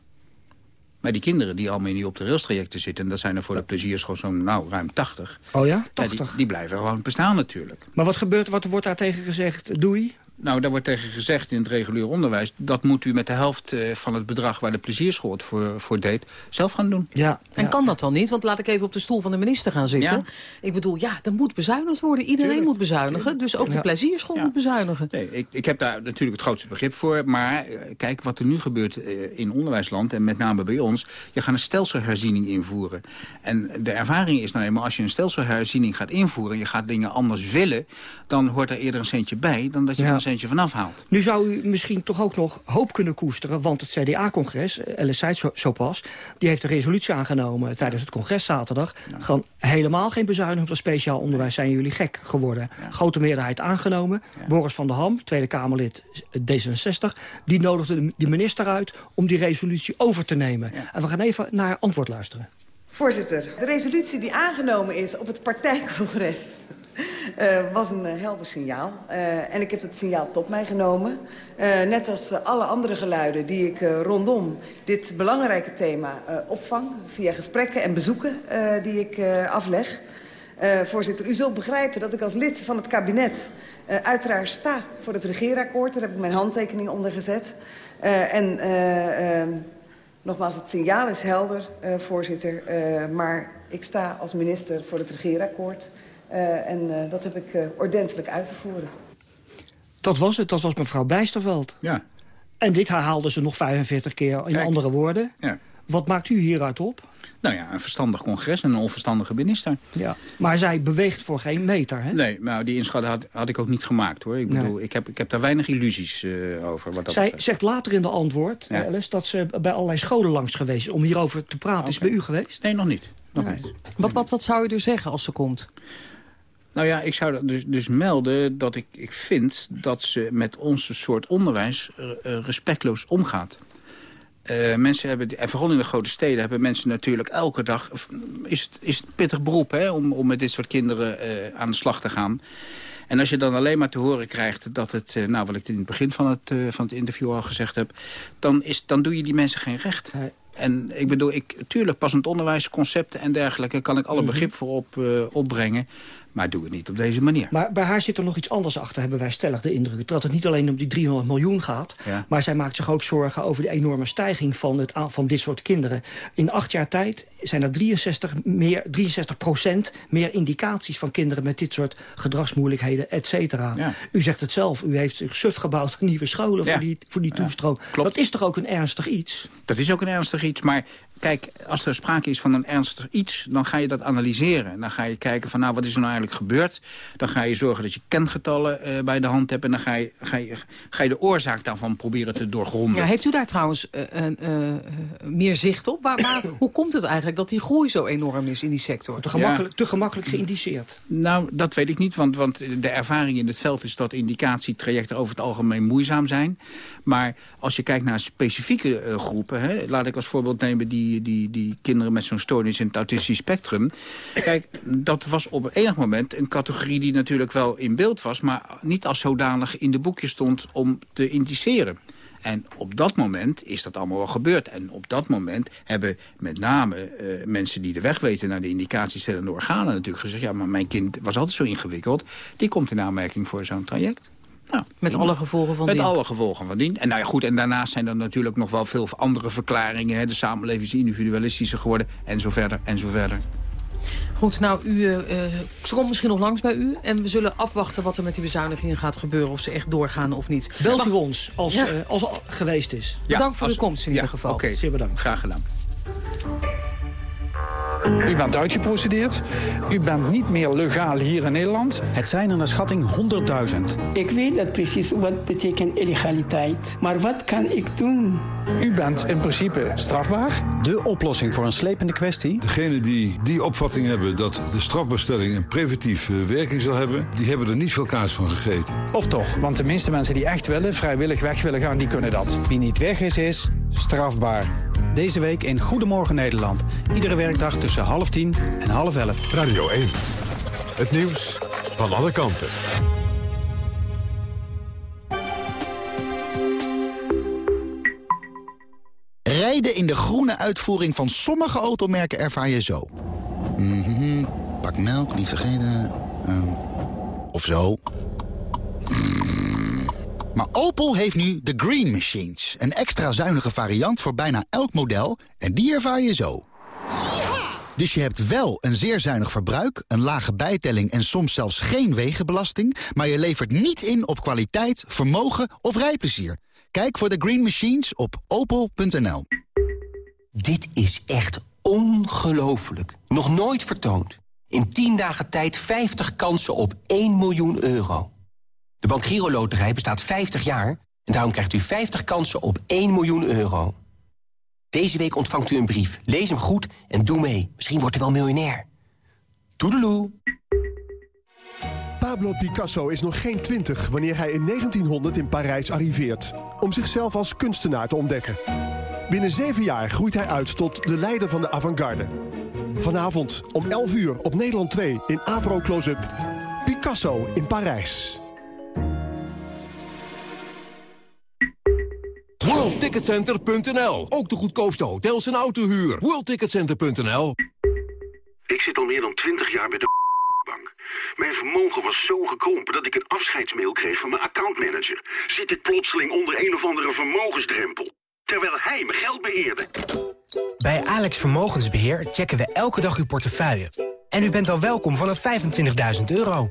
Maar die kinderen die allemaal in die op de rails trajecten zitten... en dat zijn er voor de plezierschool zo'n nou, ruim 80... Oh ja? ja, 80. die, die blijven gewoon bestaan natuurlijk. Maar wat gebeurt? Wat wordt daar tegen gezegd? Doei? Nou, daar wordt tegen gezegd in het regulier onderwijs... dat moet u met de helft eh, van het bedrag waar de plezierschool het voor, voor deed... zelf gaan doen. Ja. En kan dat dan niet? Want laat ik even op de stoel van de minister gaan zitten. Ja. Ik bedoel, ja, er moet bezuinigd worden. Iedereen Tuurlijk. moet bezuinigen. Dus ook de Ja. plezierschool moet bezuinigen. Nee, ik, ik heb daar natuurlijk het grootste begrip voor. Maar eh, kijk, wat er nu gebeurt eh, in onderwijsland... en met name bij ons... je gaat een stelselherziening invoeren. En de ervaring is nou eenmaal... als je een stelselherziening gaat invoeren... je gaat dingen anders willen... dan hoort er eerder een centje bij... dan dat je Ja. een centje vanaf haalt. Nu zou u misschien toch ook nog hoop kunnen koesteren... want het CDA-congres, eh, Alice zei het zo, zo pas... die heeft een resolutie aangenomen tijdens het congres zaterdag... gewoon helemaal geen bezuiniging op het speciaal onderwijs... zijn jullie gek geworden. Grote meerderheid aangenomen. Boris van der Ham, Tweede Kamerlid eh, D66... die nodigde de- minister uit om die resolutie over te nemen. En we gaan even naar antwoord luisteren. Voorzitter, de resolutie die aangenomen is op het partijcongres... eh, was een eh, helder signaal. Eh, en ik heb het signaal tot mij genomen. Net als alle andere geluiden die ik rondom dit belangrijke thema opvang... via gesprekken en bezoeken die ik afleg. Eh, voorzitter, u zult begrijpen dat ik als lid van het kabinet... eh, uiteraard sta voor het regeerakkoord. Daar heb ik mijn handtekening onder gezet. Eh, en... eh, eh, Nogmaals, het signaal is helder, uh, voorzitter. Uh, maar ik sta als minister voor het regeerakkoord. Uh, en uh, dat heb ik uh, ordentelijk uit te voeren. Dat was het, dat was mevrouw Bijsterveld. Ja. En dit herhaalde ze nog 45 keer in Kijk. andere woorden. Ja. Wat maakt u hieruit op? Nou ja, een verstandig congres en een onverstandige minister. Ja. Maar zij beweegt voor geen meter, hè? Nee, maar die inschatting had, had ik ook niet gemaakt, hoor. Ik Nee. bedoel, ik, heb, ik heb daar weinig illusies uh, over. Wat dat Zij betreft. zegt later in de antwoord, Ja. Alice, dat ze bij allerlei scholen langs geweest is om hierover te praten. Is bij u geweest? Nee, nog niet. Nog Nee. niet. Wat, wat, wat zou u er zeggen als ze komt? Nou ja, ik zou dus, dus melden dat ik, ik vind dat ze met onze soort onderwijs uh, uh, respectloos omgaat. Uh, mensen hebben, en vooral in de grote steden, hebben mensen natuurlijk elke dag... is het, is het een pittig beroep hè, om, om met dit soort kinderen uh, aan de slag te gaan. En als je dan alleen maar te horen krijgt dat het... Uh, nou, wat ik in het begin van het, van het interview al gezegd heb... Dan, is, dan doe je die mensen geen recht. Nee. En ik bedoel, ik, tuurlijk, passend onderwijs, concepten en dergelijke... kan ik alle begrip voor op, opbrengen. Maar doe het niet op deze manier. Maar bij haar zit er nog iets anders achter, hebben wij stellig de indruk. Dat het niet alleen om die 300 miljoen gaat... Ja. maar zij maakt zich ook zorgen over de enorme stijging van, het, van dit soort kinderen. In acht jaar tijd zijn er 63, meer, 63 procent meer indicaties van kinderen... met dit soort gedragsmoeilijkheden, et cetera. Ja. U zegt het zelf, u heeft zich suf gebouwd aan nieuwe scholen Ja. voor die, voor die toestroom. Dat is toch ook een ernstig iets? Dat is ook een ernstig iets, maar kijk, als er sprake is van een ernstig iets... dan ga je dat analyseren. Dan ga je kijken van, nou, wat is er nou eigenlijk gebeurd? Dan ga je zorgen dat je kengetallen uh, bij de hand hebt... en dan ga je, ga, je, ga je de oorzaak daarvan proberen te doorgronden. Ja, heeft u daar trouwens uh, uh, meer zicht op? Waar, waar, hoe komt het eigenlijk dat die groei zo enorm is in die sector? Te gemakkelijk, ja. te gemakkelijk geïndiceerd. Nou, dat weet ik niet, want, want de ervaring in het veld is... dat indicatietrajecten over het algemeen moeizaam zijn. Maar als je kijkt naar specifieke uh, groepen... Hè, laat ik als voorbeeld nemen die, die, die kinderen met zo'n stoornis in het autistisch spectrum. Kijk, dat was op enig moment een categorie die natuurlijk wel in beeld was... maar niet als zodanig in de boekjes stond om te indiceren. En op dat moment is dat allemaal wel gebeurd. En op dat moment hebben met name uh, mensen die de weg weten... naar de indicatiestellende organen natuurlijk gezegd... ja, maar mijn kind was altijd zo ingewikkeld. Die komt in aanmerking voor zo'n traject. Nou, met alle gevolgen van met dien. Met alle gevolgen van dien. En nou ja, goed, en daarnaast zijn er natuurlijk nog wel veel andere verklaringen. Hè. De samenleving is individualistischer geworden. En zo verder, en zo verder. Goed, nou, u, uh, ze komt misschien nog langs bij u. En we zullen afwachten wat er met die bezuinigingen gaat gebeuren. Of ze echt doorgaan of niet. Belt u ons als, ja. uh, als het geweest is. Ja, Bedankt voor als, uw komst in ja, ieder geval. Oké, okay. zeer bedankt. Graag gedaan. U bent uitgeprocedeerd. U bent niet meer legaal hier in Nederland. Het zijn er naar schatting 100.000. Ik weet dat precies wat betekent illegaliteit. Maar wat kan ik doen? U bent in principe strafbaar. De oplossing voor een slepende kwestie? Degenen die die opvatting hebben dat de strafbestelling een preventieve werking zal hebben... die hebben er niet veel kaas van gegeten. Of toch, want de meeste mensen die echt willen, vrijwillig weg willen gaan, die kunnen dat. Wie niet weg is, is strafbaar. Deze week in Goedemorgen Nederland. Iedere werkdag tussen half tien en half elf. Radio 1. Het nieuws van alle kanten. Rijden in de groene uitvoering van sommige automerken ervaar je zo. Mm -hmm. Pak melk, niet vergeten. Uh, of zo. Mm. Maar Opel heeft nu de Green Machines. Een extra zuinige variant voor bijna elk model. En die ervaar je zo. Dus je hebt wel een zeer zuinig verbruik, een lage bijtelling... en soms zelfs geen wegenbelasting... maar je levert niet in op kwaliteit, vermogen of rijplezier. Kijk voor de Green Machines op opel.nl. Dit is echt ongelooflijk. Nog nooit vertoond. In 10 dagen tijd 50 kansen op 1 miljoen euro. De Bank Giro Loterij bestaat 50 jaar... en daarom krijgt u 50 kansen op 1 miljoen euro. Deze week ontvangt u een brief. Lees hem goed en doe mee. Misschien wordt u wel miljonair. Toedeloe. Pablo Picasso is nog geen twintig wanneer hij in 1900 in Parijs arriveert... om zichzelf als kunstenaar te ontdekken. Binnen zeven jaar groeit hij uit tot de leider van de avant-garde. Vanavond om 11 uur op Nederland 2 in Avro Close-up... Picasso in Parijs. WorldTicketCenter.nl. Ook de goedkoopste hotels en autohuur. WorldTicketCenter.nl. Ik zit al meer dan 20 jaar bij de bank. Mijn vermogen was zo gekrompen dat ik een afscheidsmail kreeg van mijn accountmanager. Zit ik plotseling onder een of andere vermogensdrempel. terwijl hij mijn geld beheerde. Bij Alex Vermogensbeheer checken we elke dag uw portefeuille. En u bent al welkom vanaf 25.000 euro.